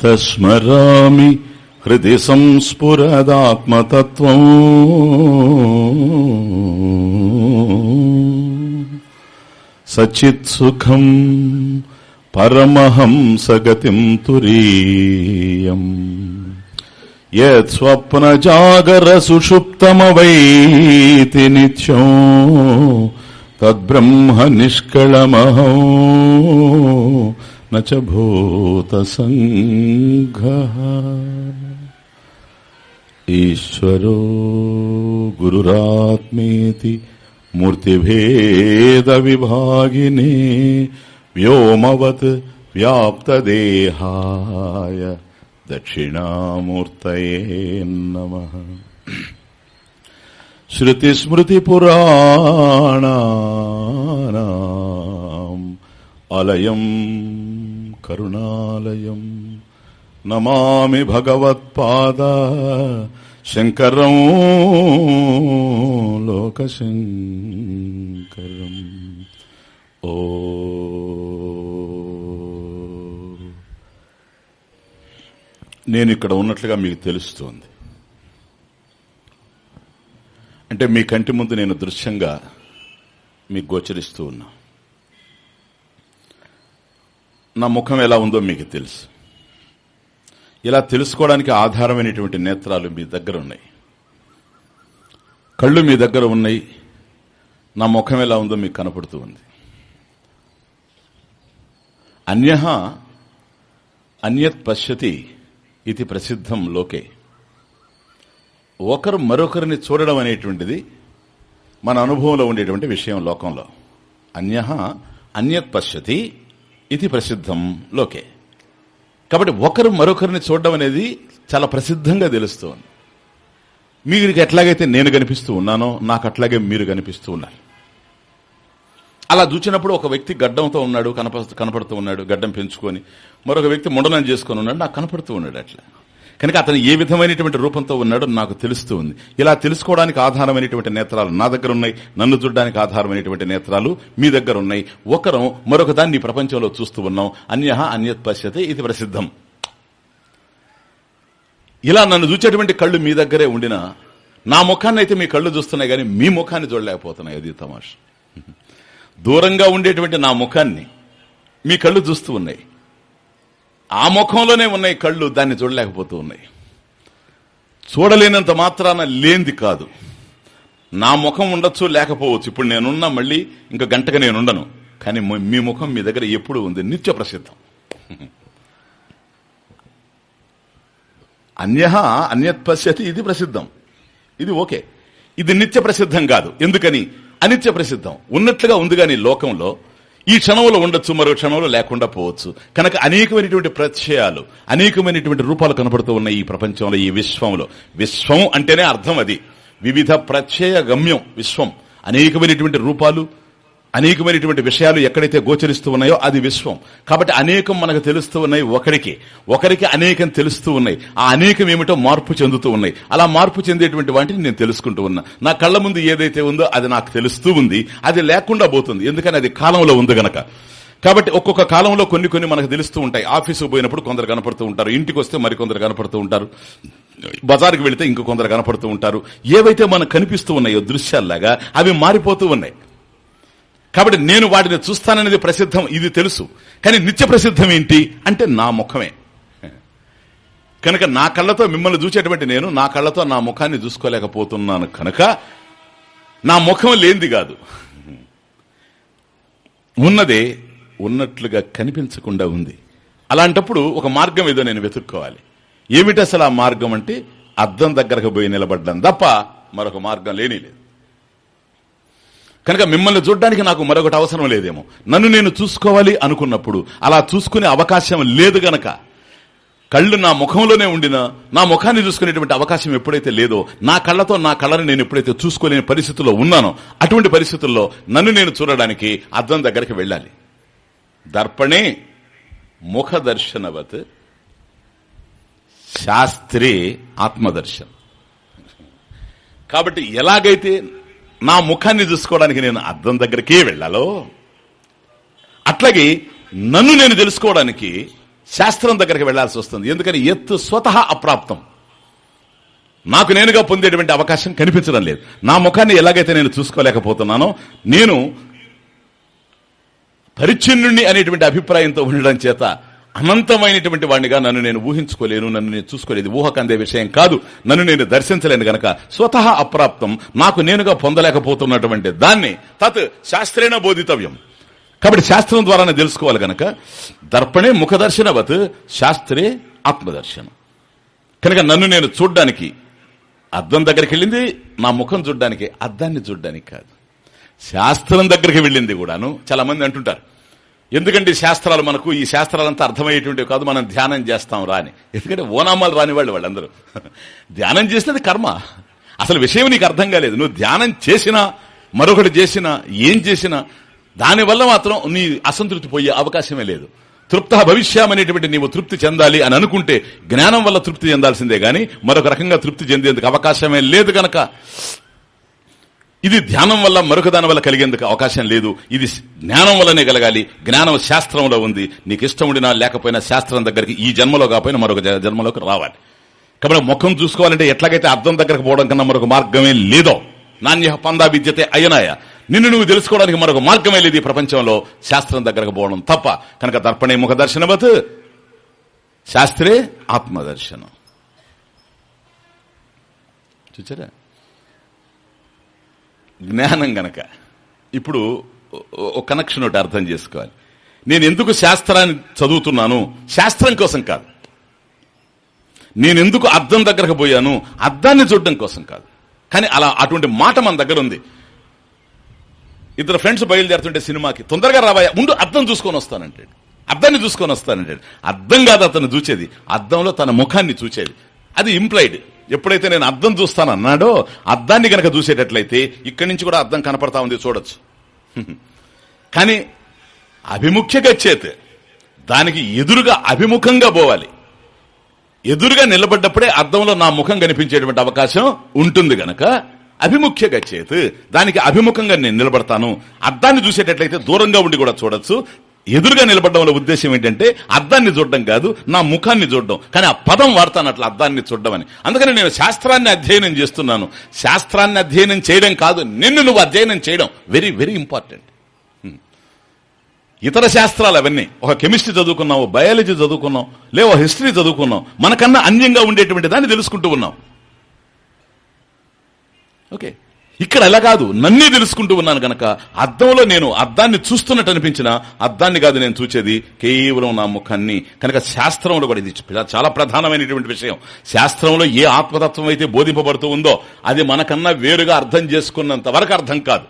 ప్రాతస్మరామి హృది సంస్ఫురదాత్మతత్వం సచిత్సుఖం పరమహంసగతిం తురీయం యత్స్వప్నజాగరసుషుప్తమవైతి నిత్యం తద్బ్రహ్మ నిష్కళమహో न च भूतसङ्घः ईश्वरो गुरुरात्मेति मूर्तिभेदविभागिने व्योमवत् व्याप्तदेहाय दक्षिणामूर्तये नमः श्रुतिस्मृतिपुराणानाम् अलयम् కరుణాలయం. నమామి భగవత్పాద శంకరం ఓ. నేను ఇక్కడ ఉన్నట్లుగా మీకు తెలుస్తోంది. అంటే మీ కంటి ముందు నేను దృశ్యంగా మీకు గోచరిస్తూ ఉన్నా. నా ముఖం ఎలా ఉందో మీకు తెలుసు. ఇలా తెలుసుకోవడానికి ఆధారమైనటువంటి నేత్రాలు మీ దగ్గర ఉన్నాయి. కళ్ళు మీ దగ్గర ఉన్నాయి. నా ముఖం ఎలా ఉందో మీకు కనపడుతూ ఉంది. అన్య అన్యత్ పశ్యతి ఇది ప్రసిద్ధం లోకే. ఒకరు మరొకరిని చూడడం అనేటువంటిది మన అనుభవంలో ఉండేటువంటి విషయం లోకంలో. అన్య అన్యత్ పశ్యతి ఇది ప్రసిద్ధం లోకే. కాబట్టి ఒకరు మరొకరిని చూడడం అనేది చాలా ప్రసిద్ధంగా తెలుస్తుంది. మీకు ఎట్లాగైతే నేను కనిపిస్తూ ఉన్నానో నాకు అట్లాగే మీరు కనిపిస్తూ ఉన్నారు. అలా చూచినప్పుడు ఒక వ్యక్తి గడ్డంతో ఉన్నాడు కనప కనపడుతూ ఉన్నాడు గడ్డం పెంచుకొని మరొక వ్యక్తి ముండనం చేసుకొని ఉన్నాడు నాకు కనపడుతూ ఉన్నాడు అట్లా. కనుక అతను ఏ విధమైనటువంటి రూపంతో ఉన్నాడో నాకు తెలుస్తూ ఉంది. ఇలా తెలుసుకోవడానికి ఆధారమైనటువంటి నేత్రాలు నా దగ్గర ఉన్నాయి నన్ను చూడడానికి ఆధారమైనటువంటి నేత్రాలు మీ దగ్గర ఉన్నాయి. ఒకరం మరొక దాన్ని ప్రపంచంలో చూస్తూ ఉన్నాం. అన్య అన్యత్ పశ్యతే ఇది ప్రసిద్ధం. ఇలా నన్ను చూచేటువంటి కళ్ళు మీ దగ్గరే ఉండినా నా ముఖాన్ని అయితే మీ కళ్ళు చూస్తున్నాయి కానీ మీ ముఖాన్ని చూడలేకపోతున్నాయి. అది తమాష. దూరంగా ఉండేటువంటి నా ముఖాన్ని మీ కళ్ళు చూస్తూ ఉన్నాయి. ఆ ముఖంలోనే ఉన్నాయి కళ్ళు దాన్ని చూడలేకపోతూ ఉన్నాయి చూడలేనంత మాత్రాన లేనిది కాదు. నా ముఖం ఉండొచ్చు లేకపోవచ్చు. ఇప్పుడు నేనున్నా మళ్ళీ ఇంకా గంటగా నేనుండను. కానీ మీ ముఖం మీ దగ్గర ఎప్పుడు ఉంది. నిత్య ప్రసిద్ధం. అన్య అన్యత్ పశ్యతి ఇది ప్రసిద్ధం. ఇది ఓకే. ఇది నిత్య ప్రసిద్ధం కాదు. ఎందుకని? అనిత్య ప్రసిద్ధం. ఉన్నట్లుగా ఉంది కానీ లోకంలో ఈ క్షణంలో ఉండొచ్చు మరో క్షణంలో లేకుండా పోవచ్చు. కనుక అనేకమైనటువంటి ప్రత్యయాలు అనేకమైనటువంటి రూపాలు కనబడుతూ ఉన్నాయి ఈ ప్రపంచంలో ఈ విశ్వంలో. విశ్వం అంటేనే అర్థం అది. వివిధ ప్రత్యయ గమ్యం విశ్వం. అనేకమైనటువంటి రూపాలు అనేకమైనటువంటి విషయాలు ఎక్కడైతే గోచరిస్తూ ఉన్నాయో అది విశ్వం. కాబట్టి అనేకం మనకు తెలుస్తూ ఉన్నాయి ఒకరికి. ఒకరికి అనేకం తెలుస్తూ ఉన్నాయి. ఆ అనేకం ఏమిటో మార్పు చెందుతూ ఉన్నాయి. అలా మార్పు చెందేటువంటి వాటిని నేను తెలుసుకుంటూ ఉన్నా. నా కళ్ళ ముందు ఏదైతే ఉందో అది నాకు తెలుస్తూ ఉంది. అది లేకుండా పోతుంది. ఎందుకని అది కాలంలో ఉంది గనక. కాబట్టి ఒక్కొక్క కాలంలో కొన్ని కొన్ని మనకు తెలుస్తూ ఉంటాయి. ఆఫీసు పోయినప్పుడు కొందరు కనపడుతూ ఉంటారు. ఇంటికి వస్తే మరికొందరు కనపడుతూ ఉంటారు. బజార్కి వెళితే ఇంకొందరు కొందరు కనపడుతూ ఉంటారు. ఏవైతే మనకు కనిపిస్తూ ఉన్నాయో దృశ్యాల్లాగా అవి మారిపోతూ ఉన్నాయి. కాబట్టి నేను వాటిని చూస్తాననేది ప్రసిద్ధం ఇది తెలుసు. కానీ నిత్య ప్రసిద్ధం ఏంటి? అంటే నా ముఖమే. కనుక నా కళ్ళతో మిమ్మల్ని చూసేటువంటి నేను నా కళ్ళతో నా ముఖాన్ని చూసుకోలేకపోతున్నాను కనుక నా ముఖం లేనిది కాదు. ఉన్నదే ఉన్నట్లుగా కనిపించకుండా ఉంది. అలాంటప్పుడు ఒక మార్గం ఏదో నేను వెతుక్కోవాలి. ఏమిటి అసలు ఆ మార్గం అంటే అద్దం దగ్గరకు పోయి నిలబడ్డం తప్ప మరొక మార్గం లేని లేదు. కనుక మిమ్మల్ని చూడడానికి నాకు మరొకటి అవసరం లేదేమో. నన్ను నేను చూసుకోవాలి అనుకున్నప్పుడు అలా చూసుకునే అవకాశం లేదు గనక. కళ్ళు నా ముఖంలోనే ఉండినా నా ముఖాన్ని చూసుకునేటువంటి అవకాశం ఎప్పుడైతే లేదో నా కళ్ళతో నా కళ్ళని నేను ఎప్పుడైతే చూసుకోలేని పరిస్థితుల్లో ఉన్నానో అటువంటి పరిస్థితుల్లో నన్ను నేను చూడడానికి అద్దం దగ్గరికి వెళ్ళాలి. దర్పణే ముఖ దర్శనవత్ ఆత్మదర్శనం. కాబట్టి ఎలాగైతే నా ముఖాన్ని చూసుకోవడానికి నేను అద్దం దగ్గరికే వెళ్ళాలో? అట్లాగే నన్ను నేను తెలుసుకోవడానికి శాస్త్రం దగ్గరికి వెళ్ళాల్సి వస్తుంది. ఎందుకని ఎత్తు స్వతహా అప్రాప్తం. నాకు నేనుగా పొందేటువంటి అవకాశం కనిపించడం లేదు. నా ముఖాన్ని ఎలాగైతే నేను చూసుకోలేకపోతున్నానో నేను పరిచ్ఛిన్నుణ్ణి అనేటువంటి అభిప్రాయంతో ఉండడం చేత అనంతమైనటువంటి వాడినిగా నన్ను నేను ఊహించుకోలేను నన్ను నేను చూసుకోలేదు ఊహకు అందే విషయం కాదు. నన్ను నేను దర్శించలేను గనక స్వతహా అప్రాప్తం నాకు నేనుగా పొందలేకపోతున్నటువంటి దాన్ని తత్ శాస్త్రేణ బోధితవ్యం. కాబట్టి శాస్త్రం ద్వారానే తెలుసుకోవాలి గనక దర్పణే ముఖదర్శనవత్ శాస్త్రే ఆత్మదర్శనం. కనుక నన్ను నేను చూడ్డానికి అద్దం దగ్గరికి వెళ్ళింది నా ముఖం చూడ్డానికి అద్దాన్ని చూడ్డానికి కాదు. శాస్త్రం దగ్గరికి వెళ్ళింది కూడాను చాలా మంది అంటుంటారు ఎందుకంటే శాస్త్రాలు మనకు? ఈ శాస్త్రాలంతా అర్థమయ్యేటువంటి కాదు మనం ధ్యానం చేస్తాం రాని. ఎందుకంటే ఓనామాలు రాని వాళ్ళు వాళ్ళందరూ. ధ్యానం చేసినది కర్మ. అసలు విషయం నీకు అర్థం కాలేదు. నువ్వు ధ్యానం చేసినా మరొకటి చేసినా ఏం చేసినా దానివల్ల మాత్రం నీ అసంతృప్తి పోయే అవకాశమే లేదు. తృప్త భవిష్యామనేటువంటి నీవు తృప్తి చెందాలి అని అనుకుంటే జ్ఞానం వల్ల తృప్తి చెందాల్సిందే గాని మరొక రకంగా తృప్తి చెందేందుకు అవకాశమే లేదు గనక. ఇది ధ్యానం వల్ల మరొక దాని వల్ల కలిగేందుకు అవకాశం లేదు. ఇది జ్ఞానం వల్లనే కలగాలి. జ్ఞానం శాస్త్రంలో ఉంది. నీకు ఇష్టం ఉండినా లేకపోయినా శాస్త్రం దగ్గరికి ఈ జన్మలో కాకపోయినా మరొక జన్మలోకి రావాలి. కాబట్టి ముఖం చూసుకోవాలంటే ఎట్లాగైతే అర్థం దగ్గరకు పోవడం కన్నా మరొక మార్గమే లేదో నాణ్య పందా విద్యతే అయనాయ. నిన్ను నువ్వు తెలుసుకోవడానికి మరొక మార్గమే లేదు ఈ ప్రపంచంలో. శాస్త్రం దగ్గరకు పోవడం తప్ప. కనుక దర్పణే ముఖ దర్శనవత్. శాస్త్రే ఆత్మదర్శనం. చూచారా? జ్ఞానం గనక. ఇప్పుడు ఒక కనెక్షన్ ఒకటి అర్థం చేసుకోవాలి. నేను ఎందుకు శాస్త్రాన్ని చదువుతున్నాను? శాస్త్రం కోసం కాదు. నేను ఎందుకు అర్థం దగ్గరకు పోయాను? అర్థాన్ని చూడడం కోసం కాదు. కానీ అలా అటువంటి మాట మన దగ్గర ఉంది. ఇద్దరు ఫ్రెండ్స్ బయలుదేరుతుంటే సినిమాకి తొందరగా రావాయా ముందు అర్థం చూసుకొని వస్తానంటాడు అర్థాన్ని చూసుకొని వస్తానంటాడు అర్థం కాదు అతను చూచేది. అర్థంలో తన ముఖాన్ని చూచేది. అది ఇంప్లైడ్ ఎప్పుడైతే నేను అద్దం చూస్తానన్నాడో అద్దాన్ని గనక చూసేటట్లయితే ఇక్కడి నుంచి కూడా అద్దం కనపడతా ఉంది చూడొచ్చు. కానీ అభిముఖ్య గచ్చేత్ దానికి ఎదురుగా అభిముఖంగా పోవాలి. ఎదురుగా నిలబడ్డప్పుడే అద్దంలో నా ముఖం కనిపించేటువంటి అవకాశం ఉంటుంది గనక అభిముఖ్య గచ్చేత్ దానికి అభిముఖంగా నేను నిలబడతాను. అద్దాన్ని చూసేటట్లయితే దూరంగా ఉండి కూడా చూడొచ్చు. ఎదురుగా నిలబడడం వల్ల ఉద్దేశం ఏంటంటే అర్థాన్ని చూడడం కాదు నా ముఖాన్ని చూడడం. కానీ ఆ పదం వాడతాను అట్లా అర్థాన్ని చూడడం అని. అందుకని నేను శాస్త్రాన్ని అధ్యయనం చేస్తున్నాను. శాస్త్రాన్ని అధ్యయనం చేయడం కాదు నిన్ను నువ్వు అధ్యయనం చేయడం. వెరీ వెరీ ఇంపార్టెంట్ ఇతర శాస్త్రాలు అవన్నీ. ఒక కెమిస్ట్రీ చదువుకున్నావు బయాలజీ చదువుకున్నావు లేవో హిస్టరీ చదువుకున్నావు. మనకన్నా అన్యంగా ఉండేటువంటి దాన్ని తెలుసుకుంటూ ఉన్నావు. ఓకే ఇక్కడ ఎలా కాదు. నన్నే తెలుసుకుంటూ ఉన్నాను గనక. అద్దంలో నేను అద్దాన్ని చూస్తున్నట్టు అనిపించిన అద్దాన్ని కాదు నేను చూచేది కేవలం నా ముఖాన్ని. కనుక శాస్త్రంలో కూడా ఇది చాలా ప్రధానమైనటువంటి విషయం. శాస్త్రంలో ఏ ఆత్మతత్వం అయితే బోధింపబడుతూ ఉందో అది మనకన్నా వేరుగా అర్థం చేసుకున్నంత వరకు అర్థం కాదు.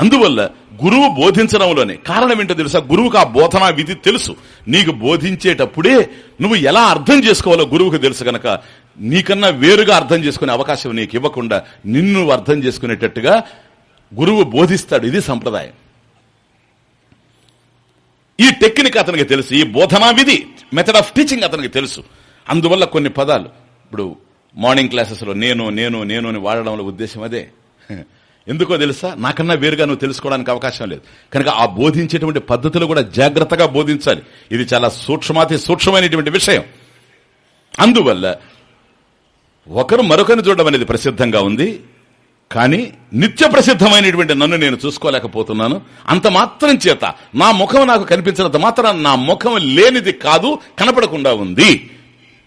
అందువల్ల గురువు బోధించడంలోనే కారణం ఏంటో తెలుసా? గురువుకు ఆ బోధనా విధి తెలుసు. నీకు బోధించేటప్పుడే నువ్వు ఎలా అర్థం చేసుకోవాలో గురువుకు తెలుసు గనక నీకన్నా వేరుగా అర్థం చేసుకునే అవకాశం నీకు ఇవ్వకుండా నిన్ను అర్థం చేసుకునేటట్టుగా గురువు బోధిస్తాడు. ఇది సంప్రదాయం. ఈ టెక్నిక్ అతనికి తెలుసు ఈ బోధనా విధి మెథడ్ ఆఫ్ టీచింగ్ అతనికి తెలుసు. అందువల్ల కొన్ని పదాలు. ఇప్పుడు మార్నింగ్ క్లాసెస్లో నేను నేను నేను అని వాడడంలో ఉద్దేశం అదే. ఎందుకో తెలుసా? నాకన్నా వేరుగా నువ్వు తెలుసుకోవడానికి అవకాశం లేదు. కనుక ఆ బోధించేటువంటి పద్ధతులు కూడా జాగ్రత్తగా బోధించాలి. ఇది చాలా సూక్ష్మాతి సూక్ష్మమైనటువంటి విషయం. అందువల్ల ఒకరు మరొకరిని చూడడం అనేది ప్రసిద్ధంగా ఉంది. కానీ నిత్య ప్రసిద్ధమైనటువంటి నన్ను నేను చూసుకోలేకపోతున్నాను. అంత మాత్రం చేత నా ముఖం నాకు కనిపించినంత మాత్రం నా ముఖం లేనిది కాదు కనపడకుండా ఉంది.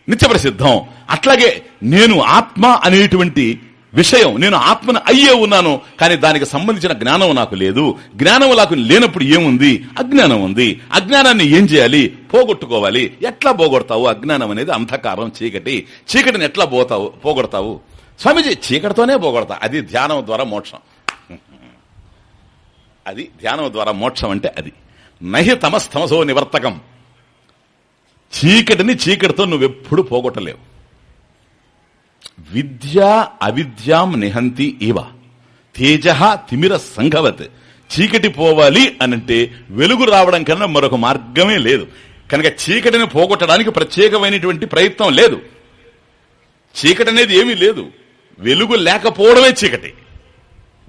నిత్య ప్రసిద్ధం. అట్లాగే నేను ఆత్మ అనేటువంటి విషయం. నేను ఆత్మను అయ్యే ఉన్నాను కానీ దానికి సంబంధించిన జ్ఞానం నాకు లేదు. జ్ఞానం నాకు లేనప్పుడు ఏముంది? అజ్ఞానం ఉంది. అజ్ఞానాన్ని ఏం చేయాలి? పోగొట్టుకోవాలి. ఎట్లా పోగొడతావు? అజ్ఞానం అనేది అంధకారం చీకటి. చీకటిని ఎట్లా పోతావు? పోగొడతావు? స్వామీజీ చీకటితోనే పోగొడతా. అది ధ్యానం ద్వారా మోక్షం. అది ధ్యానం ద్వారా మోక్షం అంటే అది. నహి తమస్తమసో నివర్తకం. చీకటిని చీకటితో నువ్వెప్పుడు పోగొట్టలేవు. విద్యా అవిద్యాం నిహంతి ఇవ. తేజ తిమిర సంఘవత్. చీకటి పోవాలి అనంటే వెలుగు రావడం కన్నా మరొక మార్గమే లేదు. కనుక చీకటిని పోగొట్టడానికి ప్రత్యేకమైనటువంటి ప్రయత్నం లేదు. చీకటి అనేది ఏమీ లేదు. వెలుగు లేకపోవడమే చీకటి.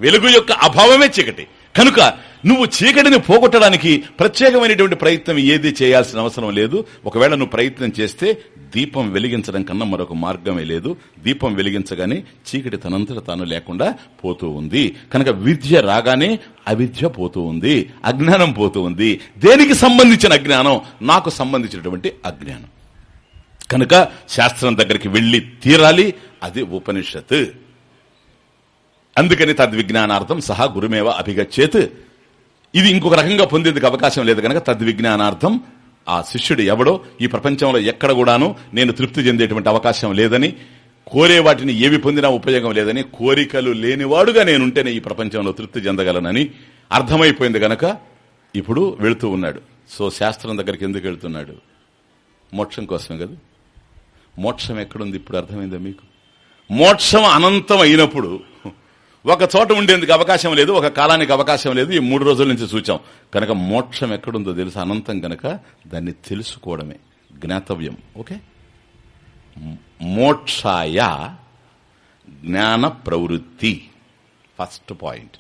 వెలుగు యొక్క అభావమే చీకటి. కనుక నువ్వు చీకటిని పోగొట్టడానికి ప్రత్యేకమైనటువంటి ప్రయత్నం ఏది చేయాల్సిన అవసరం లేదు. ఒకవేళ నువ్వు ప్రయత్నం చేస్తే దీపం వెలిగించడం కన్నా మరొక మార్గమే లేదు. దీపం వెలిగించగానే చీకటి తనంతట తాను లేకుండా పోతూ ఉంది. కనుక విద్య రాగానే అవిద్య పోతూ ఉంది. అజ్ఞానం పోతూ ఉంది. దేనికి సంబంధించిన అజ్ఞానం? నాకు సంబంధించినటువంటి అజ్ఞానం. కనుక శాస్త్రం దగ్గరికి వెళ్ళి తీరాలి. అది ఉపనిషత్ అందుకని తద్విజ్ఞానార్థం సహా గురుమేవ అభిగచ్చేత్ ఇది ఇంకొక రకంగా పొందేందుకు అవకాశం లేదు కనుక తద్విజ్ఞానార్థం ఆ శిష్యుడు ఎవడో ఈ ప్రపంచంలో ఎక్కడ కూడాను నేను తృప్తి చెందేటువంటి అవకాశం లేదని కోరే వాటిని ఏవి పొందినా ఉపయోగం లేదని కోరికలు లేనివాడుగా నేనుంటేనే ఈ ప్రపంచంలో తృప్తి చెందగలనని అర్థమైపోయింది గనక ఇప్పుడు వెళుతూ ఉన్నాడు. సో శాస్త్రం దగ్గరికి ఎందుకు వెళుతున్నాడు? మోక్షం కోసం కదా. మోక్షం ఎక్కడుంది? ఇప్పుడు అర్థమైందా మీకు? మోక్షం అనంతం అయినప్పుడు ఒక చోట ఉండేందుకు అవకాశం లేదు ఒక కాలానికి అవకాశం లేదు ఈ మూడు రోజుల నుంచి చూచాం. కనుక మోక్షం ఎక్కడుందో తెలుసు? అనంతం కనుక దాన్ని తెలుసుకోవడమే. జ్ఞాతవ్యం. ఓకే? మోక్షాయ జ్ఞాన ప్రవృత్తి. First point.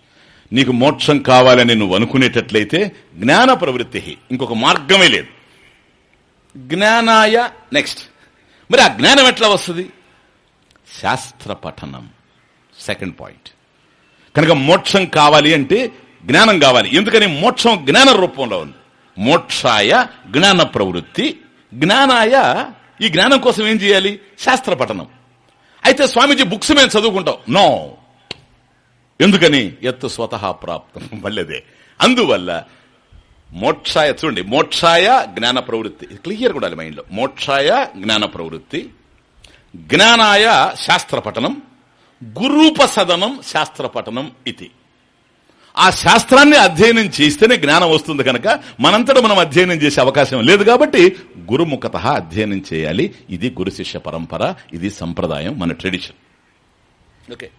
నీకు మోక్షం కావాలని నువ్వు అనుకునేటట్లయితే జ్ఞాన ప్రవృత్తి. ఇంకొక మార్గమే లేదు. జ్ఞానాయ నెక్స్ట్. మరి ఆ జ్ఞానం ఎట్లా వస్తుంది? శాస్త్ర పఠనం. Second point. కనుక మోక్షం కావాలి అంటే జ్ఞానం కావాలి. ఎందుకని? మోక్షం జ్ఞాన రూపంలో ఉంది. మోక్షాయ జ్ఞాన ప్రవృత్తి. జ్ఞానాయ ఈ జ్ఞానం కోసం ఏం చేయాలి? శాస్త్ర పఠనం. అయితే స్వామీజీ బుక్స్ మేము చదువుకుంటాం. నో. ఎందుకని? ఎత్తు స్వతహా ప్రాప్తం. వల్లదే అందువల్ల మోక్షాయ చూడండి. మోక్షాయ జ్ఞాన ప్రవృత్తి. క్లియర్ కూడా మైండ్లో. మోక్షాయ జ్ఞాన ప్రవృత్తి. జ్ఞానాయ శాస్త్ర పఠనం. గురూపసదనం శాస్త్ర పఠనం ఇది. ఆ శాస్త్రాన్ని అధ్యయనం చేస్తేనే జ్ఞానం వస్తుంది కనుక మనంతట మనం అధ్యయనం చేసే అవకాశం లేదు కాబట్టి గురుముఖత అధ్యయనం చేయాలి. ఇది గురు శిష్య పరంపర ఇది సంప్రదాయం మన ట్రెడిషన్ ఓకే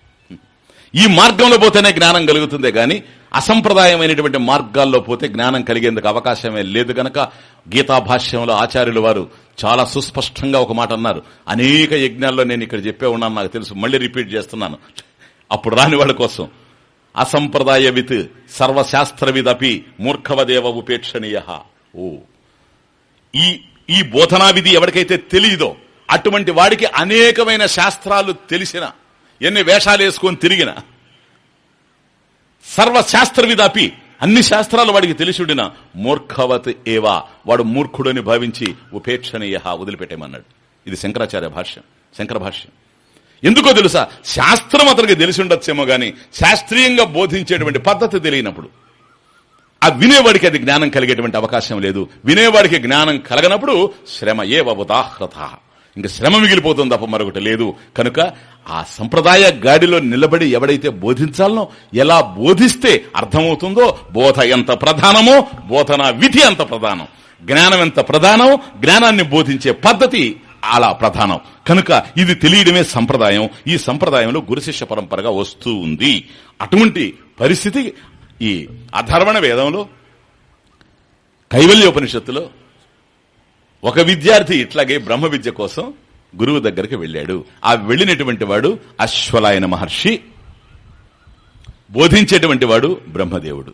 ఈ మార్గంలో పోతేనే జ్ఞానం కలుగుతుందే గాని అసంప్రదాయమైనటువంటి మార్గాల్లో పోతే జ్ఞానం కలిగేందుకు అవకాశమే లేదు గనక గీతా భాష్యంలో ఆచార్యులు వారు చాలా సుస్పష్టంగా ఒక మాట అన్నారు. అనేక యజ్ఞాల్లో నేను ఇక్కడ చెప్పే ఉన్నాను నాకు తెలుసు. మళ్ళీ రిపీట్ చేస్తున్నాను. అప్పుడు రాని వాళ్ళ కోసం. అసంప్రదాయ విత్ సర్వశాస్త్రవిదపి మూర్ఖవదేవ ఉపేక్షణీయ. ఓ. ఈ ఈ బోధనా విధి ఎవరికైతే తెలియదో అటువంటి వాడికి అనేకమైన శాస్త్రాలు తెలిసిన ఎన్ని వేషాలు వేసుకొని తిరిగిన సర్వశాస్త్రవిదాపి అన్ని శాస్త్రాలు వాడికి తెలిసిడిన మూర్ఖవత్ ఏవా వాడు మూర్ఖుడని భావించి ఉపేక్షణీయ వదిలిపెట్టేమన్నాడు ఇది శంకరాచార్య భాష్యం శంకర భాష్యం. ఎందుకో తెలుసా? శాస్త్రం అతనికి తెలిసి ఉండొచ్చేమో గాని శాస్త్రీయంగా బోధించేటువంటి పద్ధతి తెలియనప్పుడు ఆ వినేవాడికి అది జ్ఞానం కలిగేటువంటి అవకాశం లేదు. వినేవాడికి జ్ఞానం కలగనప్పుడు శ్రమ ఏ ఉదాహృత. ఇంకా శ్రమ మిగిలిపోతుంది తప్ప మరొకటి లేదు. కనుక ఆ సంప్రదాయ గాడిలో నిలబడి ఎవడైతే బోధించాలనో ఎలా బోధిస్తే అర్థమవుతుందో బోధ ఎంత ప్రధానమో బోధన విధి అంత ప్రధానం జ్ఞానం ఎంత ప్రధానం జ్ఞానాన్ని బోధించే పద్ధతి అలా ప్రధానం. కనుక ఇది తెలియడమే సంప్రదాయం. ఈ సంప్రదాయంలో గురుశిష్య పరంపరగా వస్తూ ఉంది. అటువంటి పరిస్థితి ఈ అధర్వణ వేదంలో కైవల్యోపనిషత్తులో ఒక విద్యార్థి ఇట్లాగే బ్రహ్మ విద్య కోసం గురువు దగ్గరికి వెళ్ళాడు. ఆ వెళ్ళినటువంటి వాడు అశ్వలాయన మహర్షి. బోధించేటువంటి వాడు బ్రహ్మదేవుడు.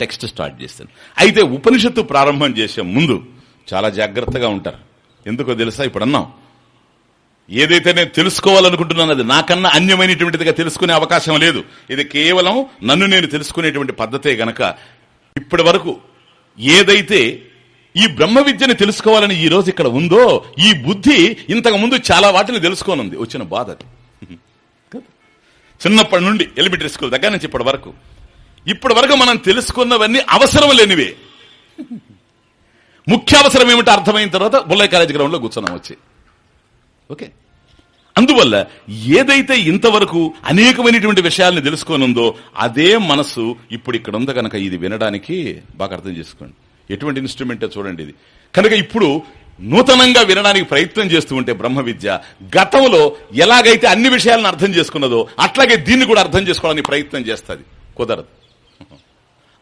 టెక్స్ట్ స్టార్ట్ చేస్తాను. అయితే ఉపనిషత్తు ప్రారంభం చేసే ముందు చాలా జాగ్రత్తగా ఉంటారు. ఎందుకో తెలుసా? ఇప్పుడు అన్నాం. ఏదైతే నేను తెలుసుకోవాలనుకుంటున్నాను అది నాకన్నా అన్యమైనటువంటిదిగా తెలుసుకునే అవకాశం లేదు. ఇది కేవలం నన్ను నేను తెలుసుకునేటువంటి పద్ధతే గనక ఇప్పటి వరకు ఏదైతే ఈ బ్రహ్మ విద్యని తెలుసుకోవాలని ఈ రోజు ఇక్కడ ఉందో ఈ బుద్ధి ఇంతకు ముందు చాలా వాటిని తెలుసుకోనుంది. వచ్చిన బాధ అది. చిన్నప్పటి నుండి ఎలిమెంటరీ స్కూల్ దగ్గర నుంచి ఇప్పటి వరకు. ఇప్పటి వరకు మనం తెలుసుకున్నవన్నీ అవసరం లేనివే. ముఖ్య అవసరం ఏమిటో అర్థమైన తర్వాత బుల్లయ్య కాలేజ్ గ్రౌండ్లో కూర్చున్నాం వచ్చి. ఓకే. అందువల్ల ఏదైతే ఇంతవరకు అనేకమైనటువంటి విషయాల్ని తెలుసుకోనుందో అదే మనసు ఇప్పుడు ఇక్కడ ఉంది కనుక ఇది వినడానికి బాగా అర్థం చేసుకోండి. ఎటువంటి ఇన్స్ట్రుమెంటే చూడండి ఇది. కనుక ఇప్పుడు నూతనంగా వినడానికి ప్రయత్నం చేస్తూ ఉంటే బ్రహ్మ విద్య గతంలో ఎలాగైతే అన్ని విషయాలను అర్థం చేసుకున్నదో అట్లాగే దీన్ని కూడా అర్థం చేసుకోవడానికి ప్రయత్నం చేస్తుంది. కుదరదు.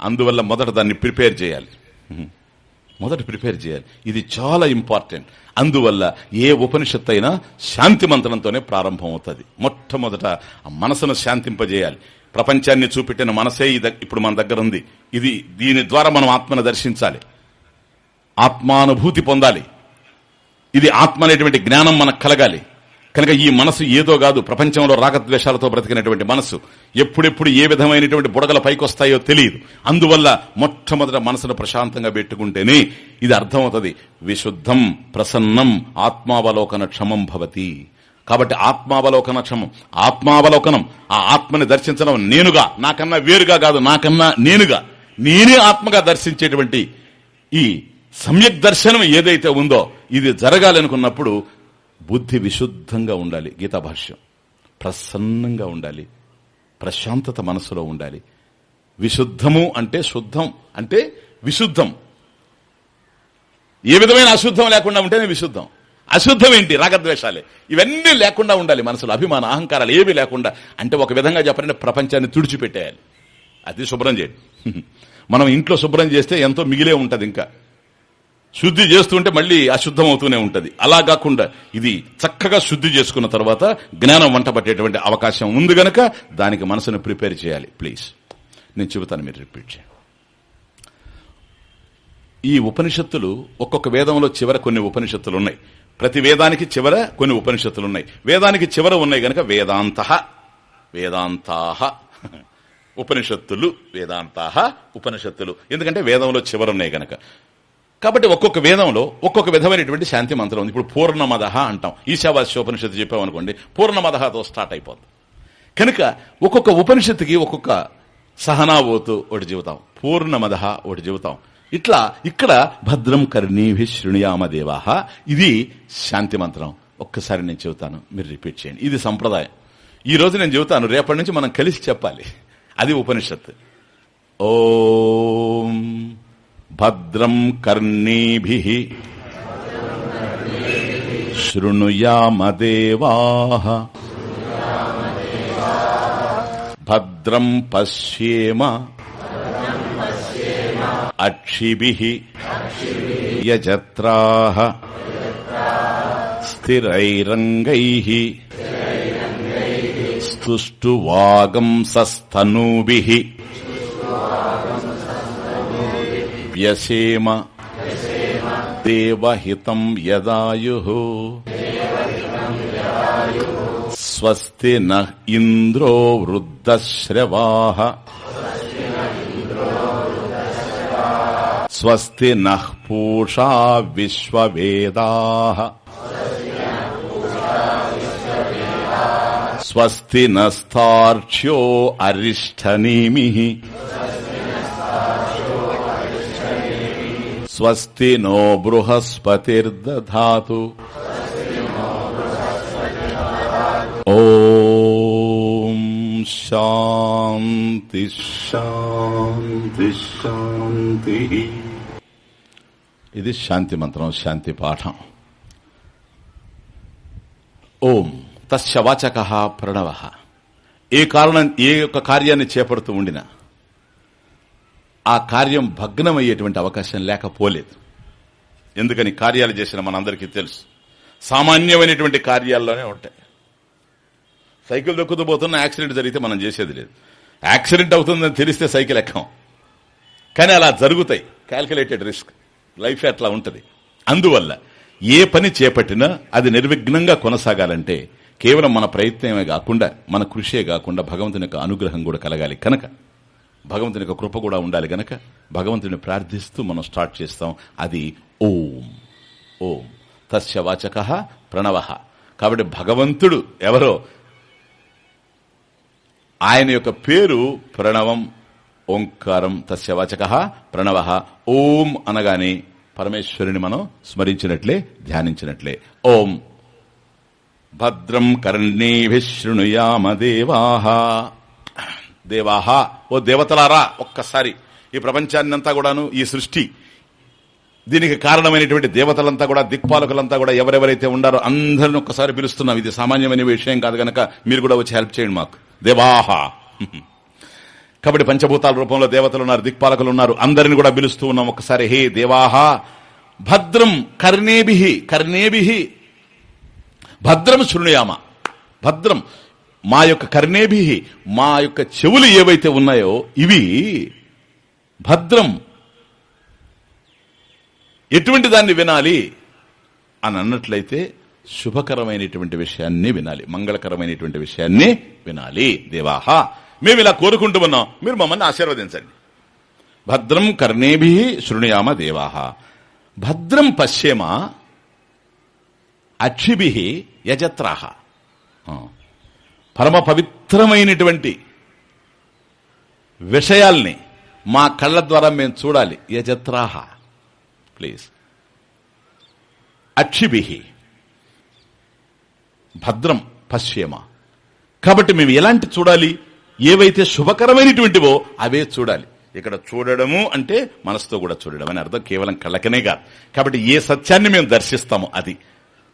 అందువల్ల మొదట దాన్ని ప్రిపేర్ చేయాలి. మొదట ప్రిపేర్ చేయాలి. ఇది చాలా ఇంపార్టెంట్. అందువల్ల ఏ ఉపనిషత్తు అయినా శాంతి మంత్రంతోనే ప్రారంభం అవుతుంది మొట్టమొదట మనసును శాంతింపజేయాలి. ప్రపంచాన్ని చూపెట్టిన మనసే ఇప్పుడు మన దగ్గర ఉంది ఇది దీని ద్వారా మనం ఆత్మను దర్శించాలి. ఆత్మానుభూతి పొందాలి. ఇది ఆత్మ అనేటువంటి జ్ఞానం మనకు కలగాలి. కనుక ఈ మనసు ఏదో కాదు ప్రపంచంలో రాగద్వేషాలతో బ్రతికినటువంటి మనసు. ఎప్పుడెప్పుడు ఏ విధమైనటువంటి బుడగల పైకొస్తాయో తెలియదు. అందువల్ల మొట్టమొదట మనసును ప్రశాంతంగా పెట్టుకుంటేనే ఇది అర్థమవుతుంది. విశుద్ధం ప్రసన్నం ఆత్మావలోకన క్షమం భవతి. కాబట్టి ఆత్మావలోకన క్షమం ఆత్మావలోకనం ఆ ఆత్మని దర్శించడం నేనుగా. నాకన్నా వేరుగా కాదు నాకన్నా నేనుగా. నేనే ఆత్మగా దర్శించేటువంటి ఈ సమ్యక్ దర్శనం ఏదైతే ఉందో ఇది జరగాలనుకున్నప్పుడు బుద్ధి విశుద్ధంగా ఉండాలి గీతా భాష్యం ప్రసన్నంగా ఉండాలి ప్రశాంతత మనసులో ఉండాలి. విశుద్ధము అంటే శుద్ధం అంటే విశుద్ధం. ఏ విధమైన అశుద్ధం లేకుండా ఉంటేనే విశుద్ధం. అశుద్ధం ఏంటి రాగద్వేషాలే. ఇవన్నీ లేకుండా ఉండాలి మనసులో. అభిమాన అహంకారాలు ఏవి లేకుండా. అంటే ఒక విధంగా చెప్పాలంటే ప్రపంచాన్ని తుడిచిపెట్టేయాలి. అది శుభ్రం చేయండి. మనం ఇంట్లో శుభ్రం చేస్తే ఎంతో మిగిలే ఉంటుంది ఇంకా. శుద్ధి చేస్తుంటే మళ్ళీ అశుద్ధం అవుతూనే ఉంటుంది. అలా కాకుండా ఇది చక్కగా శుద్ధి చేసుకున్న తర్వాత జ్ఞానం వంట పట్టేటువంటి అవకాశం ఉంది గనక దానికి మనసును ప్రిపేర్ చేయాలి. ప్లీజ్. నేను చెబుతాను మీరు రిపీట్ చేయండి. ఈ ఉపనిషత్తులు ఒక్కొక్క వేదంలో చివర కొన్ని ఉపనిషత్తులు ఉన్నాయి. ప్రతి వేదానికి చివర కొన్ని ఉపనిషత్తులు ఉన్నాయి వేదానికి చివర ఉన్నాయి గనక వేదాంత. వేదాంతాహ ఉపనిషత్తులు వేదాంతాహ ఉపనిషత్తులు. ఎందుకంటే వేదంలో చివరున్నాయి గనక. కాబట్టి ఒక్కొక్క వేదంలో ఒక్కొక్క విధమైనటువంటి శాంతి మంత్రం ఉంది. ఇప్పుడు పూర్ణమద అంటాం. ఈశావాస్యోపనిషత్తు చెప్పామనుకోండి పూర్ణమదహతో స్టార్ట్ అయిపోతుంది కనుక ఒక్కొక్క ఉపనిషత్తుకి ఒక్కొక్క సహనావోతు ఒకటి చెబుతాం. పూర్ణమద ఒకటి చెబుతాం. ఇట్లా ఇక్కడ భద్రం కర్ణీభి శృణుయామదేవాహ ఇది శాంతి మంత్రం. ఒక్కసారి నేను చెబుతాను మీరు రిపీట్ చేయండి. ఇది సంప్రదాయం. ఈ రోజు నేను చెబుతాను రేపటి నుంచి మనం కలిసి చెప్పాలి. అది ఉపనిషత్తు. ఓం భద్రం కర్ణీభి శృణుయామదేవా భద్రం పశ్యేమ అక్షిభి యజత్రా స్థిరైరంగై స్తుష్టువాగంసస్తనూభి వ్యసేమ దేవహితం యదాయు స్వస్తి న ఇంద్రో వృద్ధశ్రవా స్వస్తి నూషా విశ్వవేదా స్వస్తి నస్తార్క్ష్యో అరిష్టనీమి స్వస్తి నో బృహస్పతిర్దా ఓ శాంతి శాంతి శాంతి ఇది శాంతి మంత్రం శాంతి పాఠం. ఓం తస్య వాచక ప్రణవ. ఏ కారణం ఏ యొక్క కార్యాన్ని చేపడుతూ ఉండినా ఆ కార్యం భగ్నమయ్యేటువంటి అవకాశం లేకపోలేదు. ఎందుకని కార్యాలు చేసిన మనందరికీ తెలుసు. సామాన్యమైనటువంటి కార్యాల్లోనే ఉంటాయి. సైకిల్ దొక్కుతూ పోతున్న యాక్సిడెంట్ జరిగితే మనం చేసేది లేదు. యాక్సిడెంట్ అవుతుందని తెలిస్తే సైకిల్ ఎక్కం. కానీ అలా జరుగుతాయి. Calculated risk. లైఫ్ అట్లా ఉంటుంది. అందువల్ల ఏ పని చేపట్టినా అది నిర్విఘ్నంగా కొనసాగాలంటే కేవలం మన ప్రయత్నమే కాకుండా మన కృషే కాకుండా భగవంతుని యొక్క అనుగ్రహం కూడా కలగాలి కనుక. భగవంతుని యొక్క కృప కూడా ఉండాలి గనక భగవంతుని ప్రార్థిస్తూ మనం స్టార్ట్ చేస్తాం. అది ఓం. ఓం. తస్యవాచక ప్రణవ. కాబట్టి భగవంతుడు ఎవరో? ఆయన యొక్క పేరు ప్రణవం. ఓంకారం తస్యవాచక ప్రణవ. ఓం అనగానే పరమేశ్వరుని మనం స్మరించినట్లే ధ్యానించినట్లే. ఓం. భద్రం కర్ణీభిశృణుయామ దేవాహ దేవాహ ఓ దేవతలారా ఒక్కసారి ఈ ప్రపంచాన్నంతా కూడాను ఈ సృష్టి దీనికి కారణమైనటువంటి దేవతలంతా కూడా దిక్పాలకులంతా కూడా ఎవరెవరైతే ఉండారో అందరిని ఒక్కసారి పిలుస్తున్నాం. ఇది సామాన్యమైన విషయం కాదు గనక మీరు కూడా వచ్చి హెల్ప్ చేయండి మాకు. దేవాహ కాబట్టి పంచభూతాల రూపంలో దేవతలు ఉన్నారు దిక్పాలకులు ఉన్నారు. అందరిని కూడా పిలుస్తూ ఉన్నాం ఒకసారి. హే దేవాహ భద్రం కర్ణేభి కర్ణేభి భద్రం శృణుయామ. భద్రం మా యొక్క కర్ణేభి మా యొక్క చెవులు ఏవైతే ఉన్నాయో ఇవి భద్రం. ఎటువంటి దాన్ని వినాలి? అని అన్నట్లయితే శుభకరమైనటువంటి విషయాన్ని వినాలి మంగళకరమైనటువంటి విషయాన్ని వినాలి. దేవాహ మేము ఇలా కోరుకుంటూ ఉన్నాం. మీరు మమ్మల్ని ఆశీర్వదించండి. భద్రం కర్ణేభి శృణుయామ దేవాహ భద్రం పశ్చేమ అక్షిభి యజత్రాహ పరమ పవిత్రమైనటువంటి విషయాల్ని మా కళ్ళ ద్వారా మేము చూడాలి. యజత్రాహ ప్లీజ్. అక్షిభి. భద్రం పశ్చేమ కాబట్టి మేము ఎలాంటి చూడాలి? ఏవైతే శుభకరమైనటువంటివో అవే చూడాలి. ఇక్కడ చూడడము అంటే మనసుతో కూడా చూడడం అని అర్థం. కేవలం కళ్ళకనే కాదు. కాబట్టి ఏ సత్యాన్ని మేము దర్శిస్తామో అది.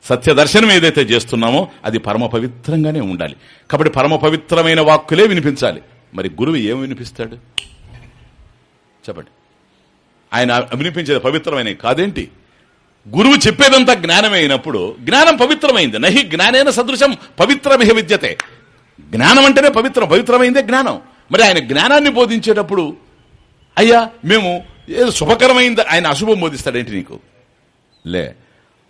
సత్య దర్శనం ఏదైతే చేస్తున్నామో అది పరమ పవిత్రంగానే ఉండాలి. కాబట్టి పరమ పవిత్రమైన వాక్కులే వినిపించాలి. మరి గురువు ఏం వినిపిస్తాడు? చెప్పండి. ఆయన వినిపించేది పవిత్రమైన కాదేంటి? గురువు చెప్పేదంతా జ్ఞానమే అయినప్పుడు జ్ఞానం పవిత్రమైంది. నహి జ్ఞానైన సదృశం పవిత్రమిహ విద్యతే. జ్ఞానం అంటేనే పవిత్రం పవిత్రమైందే జ్ఞానం. మరి ఆయన జ్ఞానాన్ని బోధించేటప్పుడు అయ్యా మేము ఏదో శుభకరమైంది ఆయన అశుభం బోధిస్తాడేంటి నీకు? లే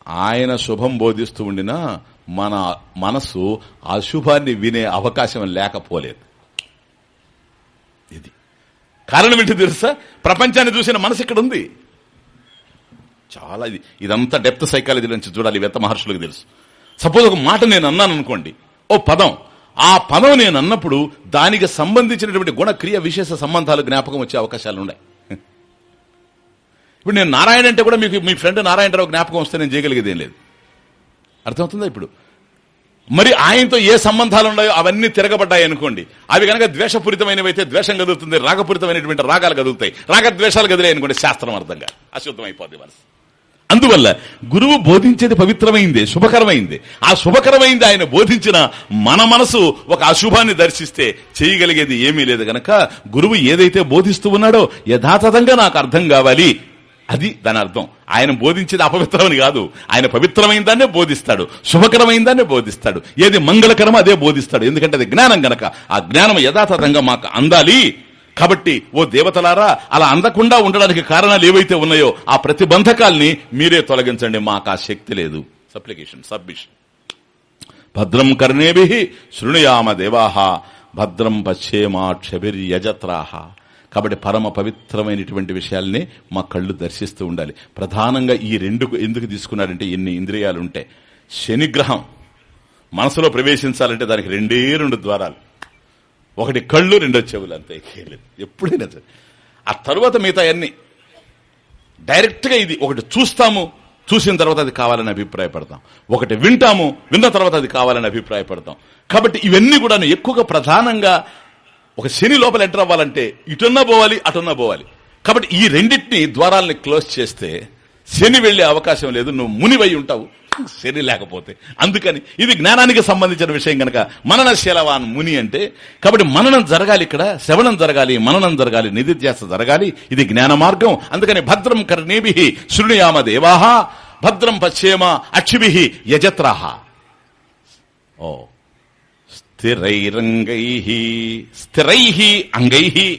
ఆయన శుభం బోధిస్తూ ఉండినా మన మనస్సు అశుభాన్ని వినే అవకాశం లేకపోలేదు. ఇది. కారణం ఏంటి తెలుసా? ప్రపంచాన్ని చూసిన మనసు ఇక్కడ ఉంది. చాలా ఇది. ఇదంతా డెప్త్ సైకాలజీ నుంచి చూడాలి వెత్త మహర్షులకు తెలుసు. సపోజ్ ఒక మాట నేను అన్నాను అనుకోండి ఓ పదం ఆ పదం నేను అన్నప్పుడు దానికి సంబంధించినటువంటి గుణ క్రియ విశేష సంబంధాలు జ్ఞాపకం వచ్చే అవకాశాలు ఉన్నాయి ఇప్పుడు నేను నారాయణ అంటే కూడా మీకు మీ ఫ్రెండ్ నారాయణరావు జ్ఞాపకం వస్తే నేను చేయగలిగేది లేదు. అర్థమవుతుందా ఇప్పుడు? మరి ఆయనతో ఏ సంబంధాలు ఉన్నాయో అవన్నీ తిరగబడ్డాయి అనుకోండి. అవి కనుక ద్వేషపూరితమైనవైతే ద్వేషం కదులుతుంది రాగపూరితమైనటువంటి రాగాలు కదులుతాయి. రాగద్వేషాలు కదిలే అనుకోండి శాస్త్రం అర్థంగా. అశుద్ధమైపోద్ది మనసు. అందువల్ల గురువు బోధించేది పవిత్రమైంది శుభకరమైంది. ఆ శుభకరమైంది ఆయన బోధించిన మన మనసు ఒక అశుభాన్ని దర్శిస్తే చేయగలిగేది ఏమీ లేదు గనక గురువు ఏదైతే బోధిస్తూ ఉన్నాడో యథాతథంగా నాకు అర్థం కావాలి. అది దాని అర్థం. ఆయన బోధించేది అపవిత్రమని కాదు. ఆయన పవిత్రమైన దాన్నే బోధిస్తాడు. శుభకరమైన దాన్నే బోధిస్తాడు. ఏది మంగళకరమో అదే బోధిస్తాడు. ఎందుకంటే అది జ్ఞానం గనక. ఆ జ్ఞానం యథాతథంగా మాకు అందాలి. కాబట్టి ఓ దేవతలారా అలా అందకుండా ఉండడానికి కారణాలు ఏవైతే ఉన్నాయో ఆ ప్రతిబంధకాల్ని మీరే తొలగించండి. మాకు ఆ శక్తి లేదు. సప్లికేషన్ సబ్మిషన్ భద్రం కర్ణేభి శృణుయామ దేవాహ. భద్రం పశ్చేమాక్షభిర్యజత్రాహ కాబట్టి పరమ పవిత్రమైనటువంటి విషయాల్ని మా కళ్ళు దర్శిస్తూ ఉండాలి. ప్రధానంగా ఈ రెండు ఎందుకు తీసుకున్నారంటే ఎన్ని ఇంద్రియాలు ఉంటే శనిగ్రహం. మనసులో ప్రవేశించాలంటే దానికి రెండే రెండు ద్వారాలు. ఒకటి కళ్ళు రెండో చెవులు అంతే. ఎప్పుడైనా ఆ తర్వాత మిగతా అన్ని. డైరెక్ట్గా ఇది ఒకటి చూస్తాము చూసిన తర్వాత అది కావాలని అభిప్రాయపడతాం. ఒకటి వింటాము విన్న తర్వాత అది కావాలని అభిప్రాయపడతాం. కాబట్టి ఇవన్నీ కూడా ఎక్కువగా ప్రధానంగా ఒక శని లోపల ఎంటర్ అవ్వాలంటే ఇటున్నా పోవాలి అటున్నా పోవాలి. కాబట్టి ఈ రెండింటిని ద్వారాలని క్లోజ్ చేస్తే శని వెళ్ళే అవకాశం లేదు నువ్వు మునివై ఉంటావు. శని లేకపోతే. అందుకని ఇది జ్ఞానానికి సంబంధించిన విషయం గనక మననశీలవాన్ ముని అంటే కాబట్టి మననం జరగాలి ఇక్కడ శ్రవణం జరగాలి మననం జరగాలి నిధిధ్యాస జరగాలి ఇది జ్ఞాన మార్గం. అందుకని భద్రం కర్ణేభి శృణుయామ దేవాహ భద్రం పశ్చేమ అక్షిభి యజత్రాహ. ఓ. స్థిరైరంగై స్థిరై అంగై.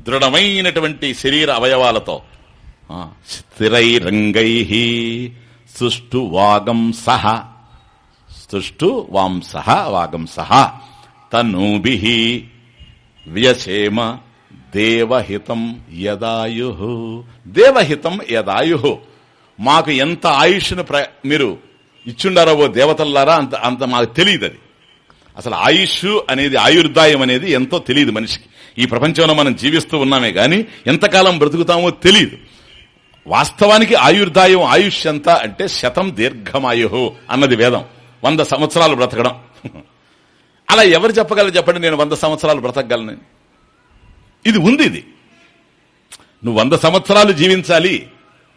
దృఢమైనటువంటి శరీర అవయవాలతో. స్థిరైరంగై. సుష్టు వాగంస సుష్టు వాంస వాగంస తనూభి వ్యసేమ దేవహితం యదాయు. దేవహితం యదాయు. మాకు ఎంత ఆయుష్ను మీరు ఇచ్చుండారో ఓ దేవతల్లారా అంత అంత మాకు తెలియదు అది అసలు ఆయుష్ అనేది ఆయుర్దాయం అనేది ఎంతో తెలియదు మనిషికి. ఈ ప్రపంచంలో మనం జీవిస్తూ ఉన్నామే గాని ఎంతకాలం బ్రతుకుతామో తెలియదు. వాస్తవానికి ఆయుర్దాయం ఆయుష్ ఎంత అంటే శతం దీర్ఘమాయు అన్నది వేదం. వంద సంవత్సరాలు బ్రతకడం. అలా ఎవరు చెప్పగలరు చెప్పండి నేను వంద సంవత్సరాలు బ్రతకగలను ఇది ఉంది ఇది. నువ్వు వంద సంవత్సరాలు జీవించాలి.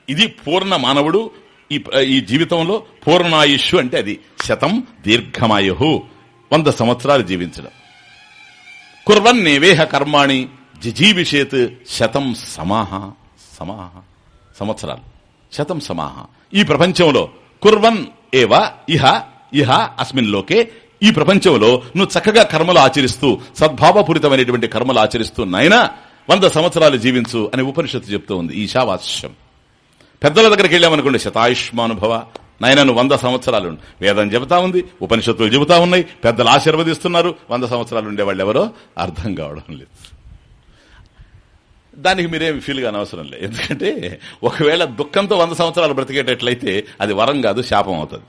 ఇది పూర్ణ మానవుడు ఈ ఈ జీవితంలో పూర్ణాయుష్ అంటే అది శతం దీర్ఘమాయు వంద సంవత్సరాలు జీవించడం. కుర్వన్నేవేహ కర్మాణి జిజీవిషేత్ శతం సమాహ సమాహ. సంవత్సరాలు. శతం సమాహ. ఈ ప్రపంచంలో కుర్వన్ ఏవ ఇహ ఇహ అస్మిన్ లోకే ఈ ప్రపంచంలో నువ్వు చక్కగా కర్మలు ఆచరిస్తూ సద్భావపూరితమైనటువంటి కర్మలు ఆచరిస్తూ నాయనా వంద సంవత్సరాలు జీవించు అని ఉపనిషత్తు చెప్తూ ఉంది ఈశావాస్యం పెద్దల దగ్గరికి వెళ్ళామనుకోండి శతాయుష్మానుభవ. నైనా నువ్వు వంద సంవత్సరాలు వేదం చెబుతా ఉంది ఉపనిషత్తులు చెబుతా ఉన్నాయి పెద్దలు ఆశీర్వదిస్తున్నారు వంద సంవత్సరాలు ఉండేవాళ్ళు ఎవరో అర్థం కావడం లేదు. దానికి మీరేమి ఫీల్ కాని అవసరం లేదు. ఎందుకంటే ఒకవేళ దుఃఖంతో వంద సంవత్సరాలు బ్రతికేటట్లయితే అది వరం కాదు శాపం అవుతుంది.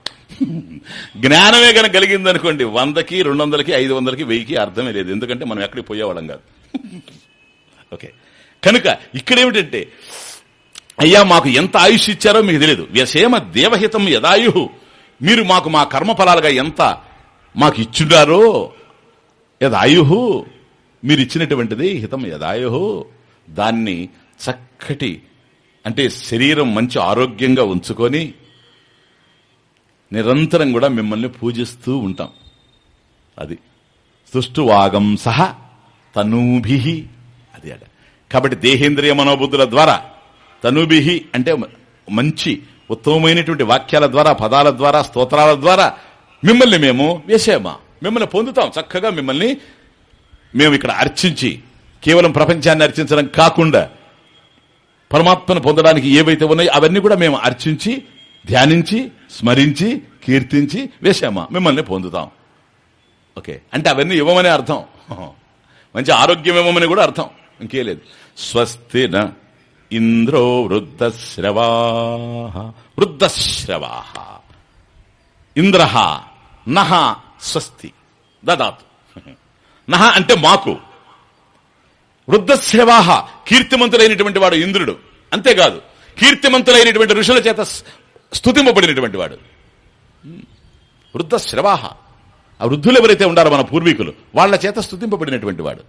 జ్ఞానమే కనుక కలిగింది అనుకోండి వందకి రెండు వందలకి ఐదు వందలకి వెయ్యికి అర్థమే లేదు. ఎందుకంటే మనం ఎక్కడికి పోయేవాళ్ళం కాదు. ఓకే. కనుక ఇక్కడేమిటంటే అయ్యా మాకు ఎంత ఆయుష్ ఇచ్చారో మీకు తెలియదు వ్యసేమ దేవహితం యదాయు. మీరు మాకు మా కర్మఫలాలుగా ఎంత మాకు ఇచ్చుడారో యదాయు. మీరు ఇచ్చినటువంటిది హితం యదాయు. దాన్ని చక్కటి అంటే శరీరం మంచి ఆరోగ్యంగా ఉంచుకొని నిరంతరం కూడా మిమ్మల్ని పూజిస్తూ ఉంటాం. అది. సుష్టువాగం సహ తనూభి. అది అడ కాబట్టి దేహేంద్రియ మనోబుద్ధుల ద్వారా తనుభి అంటే మంచి ఉత్తమమైనటువంటి వాక్యాల ద్వారా పదాల ద్వారా స్తోత్రాల ద్వారా మిమ్మల్ని మేము వేసేమా మిమ్మల్ని పొందుతాం. చక్కగా మిమ్మల్ని మేము ఇక్కడ అర్చించి కేవలం ప్రపంచాన్ని అర్చించడం కాకుండా పరమాత్మను పొందడానికి ఏవైతే ఉన్నాయో అవన్నీ కూడా మేము అర్చించి ధ్యానించి స్మరించి కీర్తించి వేశామా? మిమ్మల్ని పొందుతాం. ఓకే. అంటే అవన్నీ ఇవ్వమనే అర్థం. మంచి ఆరోగ్యం ఇవ్వమని కూడా అర్థం. ఇంకే లేదు. స్వస్తిన ఇంద్రో వృద్ధశ్రవా వృద్ధశ్రవా ఇంద్ర నహ స్వస్తి. దదాతు. నహ అంటే మాకు. వృద్ధ సేవాహ కీర్తిమంతులైనటువంటి వాడు ఇంద్రుడు. అంతేకాదు కీర్తిమంతులైనటువంటి ఋషుల చేత స్థుతింపబడినటువంటి వాడు. వృద్ధ శ్రవాహ ఆ వృద్ధులు ఎవరైతే ఉండారో మన పూర్వీకులు వాళ్ళ చేత స్థుతింపబడినటువంటి వాడు.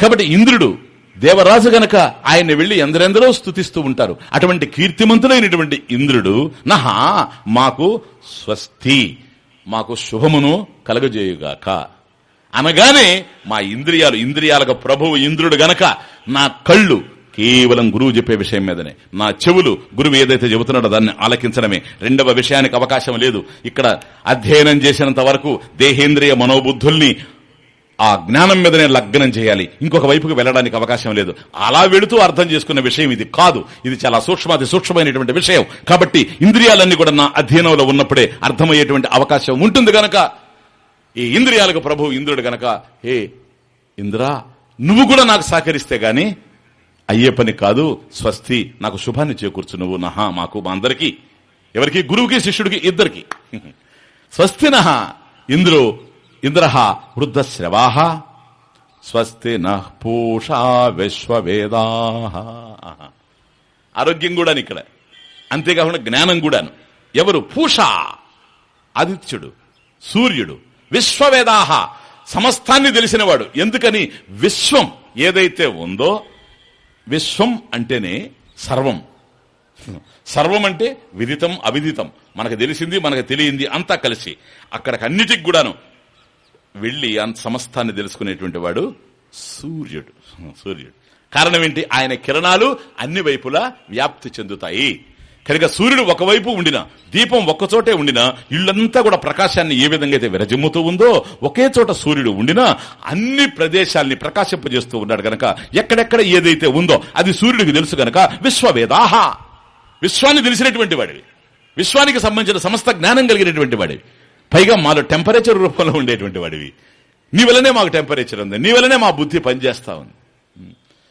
కాబట్టి ఇంద్రుడు దేవరాజు గనక ఆయన్ని వెళ్ళి ఎందరెందరో స్థుతిస్తూ ఉంటారు. అటువంటి కీర్తిమంతులైనటువంటి ఇంద్రుడు నహా మాకు స్వస్తి మాకు శుభమును కలగజేయుగాక. అనగానే మా ఇంద్రియాలు ఇంద్రియాలకు ప్రభువు ఇంద్రుడు గనక నా కళ్ళు కేవలం గురువు చెప్పే విషయం మీదనే. నా చెవులు గురువు ఏదైతే చెబుతున్నాడో దాన్ని ఆలకించడమే. రెండవ విషయానికి అవకాశం లేదు. ఇక్కడ అధ్యయనం చేసినంత వరకు దేహేంద్రియ మనోబుద్ధుల్ని ఆ జ్ఞానం మీదనే లగ్నం చేయాలి. ఇంకొక వైపుకు వెళ్ళడానికి అవకాశం లేదు. అలా వెళుతూ అర్థం చేసుకున్న విషయం ఇది కాదు. ఇది చాలా సూక్ష్మాతి సూక్ష్మమైనటువంటి విషయం. కాబట్టి ఇంద్రియాలన్నీ కూడా నా అధ్యయనంలో ఉన్నప్పుడే అర్థమయ్యేటువంటి అవకాశం ఉంటుంది గనక ఈ ఇంద్రియాలకు ప్రభు ఇంద్రుడు గనక హే ఇంద్రా నువ్వు కూడా నాకు సహకరిస్తే గాని అయ్యే పని కాదు స్వస్తి నాకు శుభాన్ని చేకూర్చు నువ్వు నహా మాకు మా అందరికీ ఎవరికి? గురువుకి శిష్యుడికి ఇద్దరికి. స్వస్తి నహ ఇంద్రు ఇంద్ర వృద్ధశ్రవా స్వస్తి నహ పూషా విశ్వవేదా ఆరోగ్యం కూడా ఇక్కడ. అంతేకాకుండా జ్ఞానం కూడాను. ఎవరు? పూష ఆదిత్యుడు సూర్యుడు విశ్వవేదాహ. సమస్తాన్ని తెలిసినవాడు. ఎందుకని? విశ్వం ఏదైతే ఉందో విశ్వం అంటేనే సర్వం. సర్వం అంటే విదితం అవిదితం. మనకు తెలిసింది మనకు తెలియంది అంతా కలిసి. అక్కడికి అన్నిటికి కూడాను వెళ్ళి అంత సమస్తాన్ని తెలుసుకునేటువంటి వాడు సూర్యుడు. సూర్యుడు. కారణం ఏంటి? ఆయన కిరణాలు అన్ని వైపులా వ్యాప్తి చెందుతాయి. కనుక సూర్యుడు ఒకవైపు ఉండిన దీపం ఒక్కచోటే ఉండినా ఇళ్ళంతా కూడా ప్రకాశాన్ని ఏ విధంగా అయితే విరజిమ్ముతూ ఉందో ఒకే చోట సూర్యుడు ఉండినా అన్ని ప్రదేశాల్ని ప్రకాశింపజేస్తూ ఉన్నాడు గనక ఎక్కడెక్కడ ఏదైతే ఉందో అది సూర్యుడికి తెలుసు గనక విశ్వవేదాహ. విశ్వాన్ని తెలిసినటువంటి వాడివి. విశ్వానికి సంబంధించిన సమస్త జ్ఞానం కలిగినటువంటి వాడివి. పైగా మాలో టెంపరేచర్ రూపంలో ఉండేటువంటి వాడివి. నీ వల్లనే మాకు టెంపరేచర్ ఉంది. నీ వల్లనే మా బుద్ధి పనిచేస్తా ఉంది.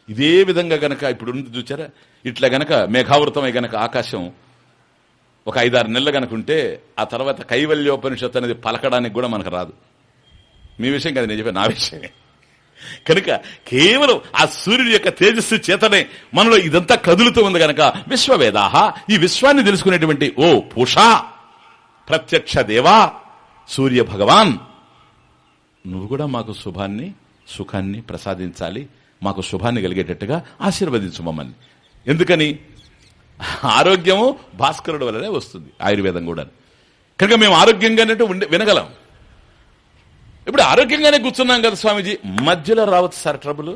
ఇదే విధంగా గనక ఇప్పుడు ఉంది చూచారా? ఇట్లా గనక మేఘావృతమై గనక ఆకాశం ఒక ఐదారు నెలలు గనక ఉంటే ఆ తర్వాత కైవల్యోపనిషత్తు అనేది పలకడానికి కూడా మనకు రాదు. మీ విషయం కదా నేను చెప్పే నా విషయమే. కనుక కేవలం ఆ సూర్యుడి యొక్క తేజస్సు చేతనే మనలో ఇదంతా కదులుతూ ఉంది గనక విశ్వవేదాహ. ఈ విశ్వాన్ని తెలుసుకునేటువంటి ఓ పూషా ప్రత్యక్ష దేవా సూర్య భగవాన్. నువ్వు కూడా మాకు శుభాన్ని సుఖాన్ని ప్రసాదించాలి. మాకు శుభాన్ని కలిగేటట్టుగా ఆశీర్వదించు మమ్మల్ని ఎందుకని? ఆరోగ్యము భాస్కరుడు వల్లనే వస్తుంది ఆయుర్వేదం కూడా కనుక మేము ఆరోగ్యంగానే ఉండి వినగలం. ఇప్పుడు ఆరోగ్యంగానే కూర్చున్నాం కదా స్వామీజీ మధ్యలో రావచ్చు సార్ ట్రబుల్?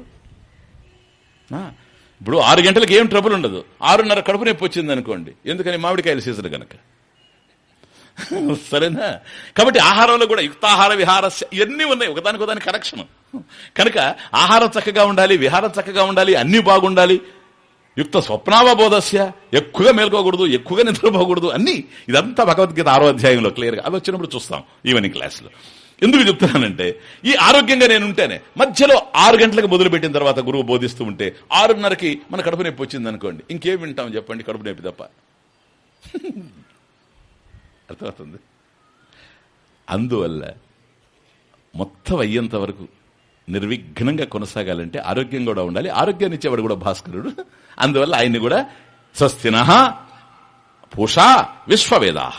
ఇప్పుడు ఆరు గంటలకు ఏం ట్రబుల్ ఉండదు. ఆరున్నర కడుపు నొప్పి వచ్చింది అనుకోండి ఎందుకని? మామిడికాయల సీజన్ కనుక సరేనా? కాబట్టి ఆహారంలో కూడా యుక్తాహార విహార ఇవన్నీ ఉన్నాయి. ఒకదానికి ఒకదాని కనెక్షన్. కనుక ఆహారం చక్కగా ఉండాలి విహారం చక్కగా ఉండాలి అన్ని బాగుండాలి. యుక్త స్వప్నావబోధస్య ఎక్కువగా మేల్కోకూడదు ఎక్కువగా నిద్రపోకూడదు అన్ని ఇదంతా భగవద్గీత ఆరో అధ్యాయంలో క్లియర్గా అవి వచ్చినప్పుడు చూస్తాం ఈవినింగ్ క్లాస్లో. ఎందుకు చెప్తున్నానంటే ఈ ఆరోగ్యంగా నేను ఉంటేనే మధ్యలో ఆరు గంటలకు మొదలు పెట్టిన తర్వాత గురువు బోధిస్తూ ఉంటే ఆరున్నరకి మన కడుపు నొప్పి వచ్చింది అనుకోండి ఇంకేం వింటాం చెప్పండి కడుపు నొప్పి తప్ప? అర్థమవుతుంది? అందువల్ల మొత్తం అయ్యేంత వరకు నిర్విఘ్నంగా కొనసాగాలంటే ఆరోగ్యం కూడా ఉండాలి. ఆరోగ్యాన్ని ఇచ్చేవాడు కూడా భాస్కరుడు. అందువల్ల ఆయన్ని కూడా స్వస్తిన పూషా విశ్వవేదా.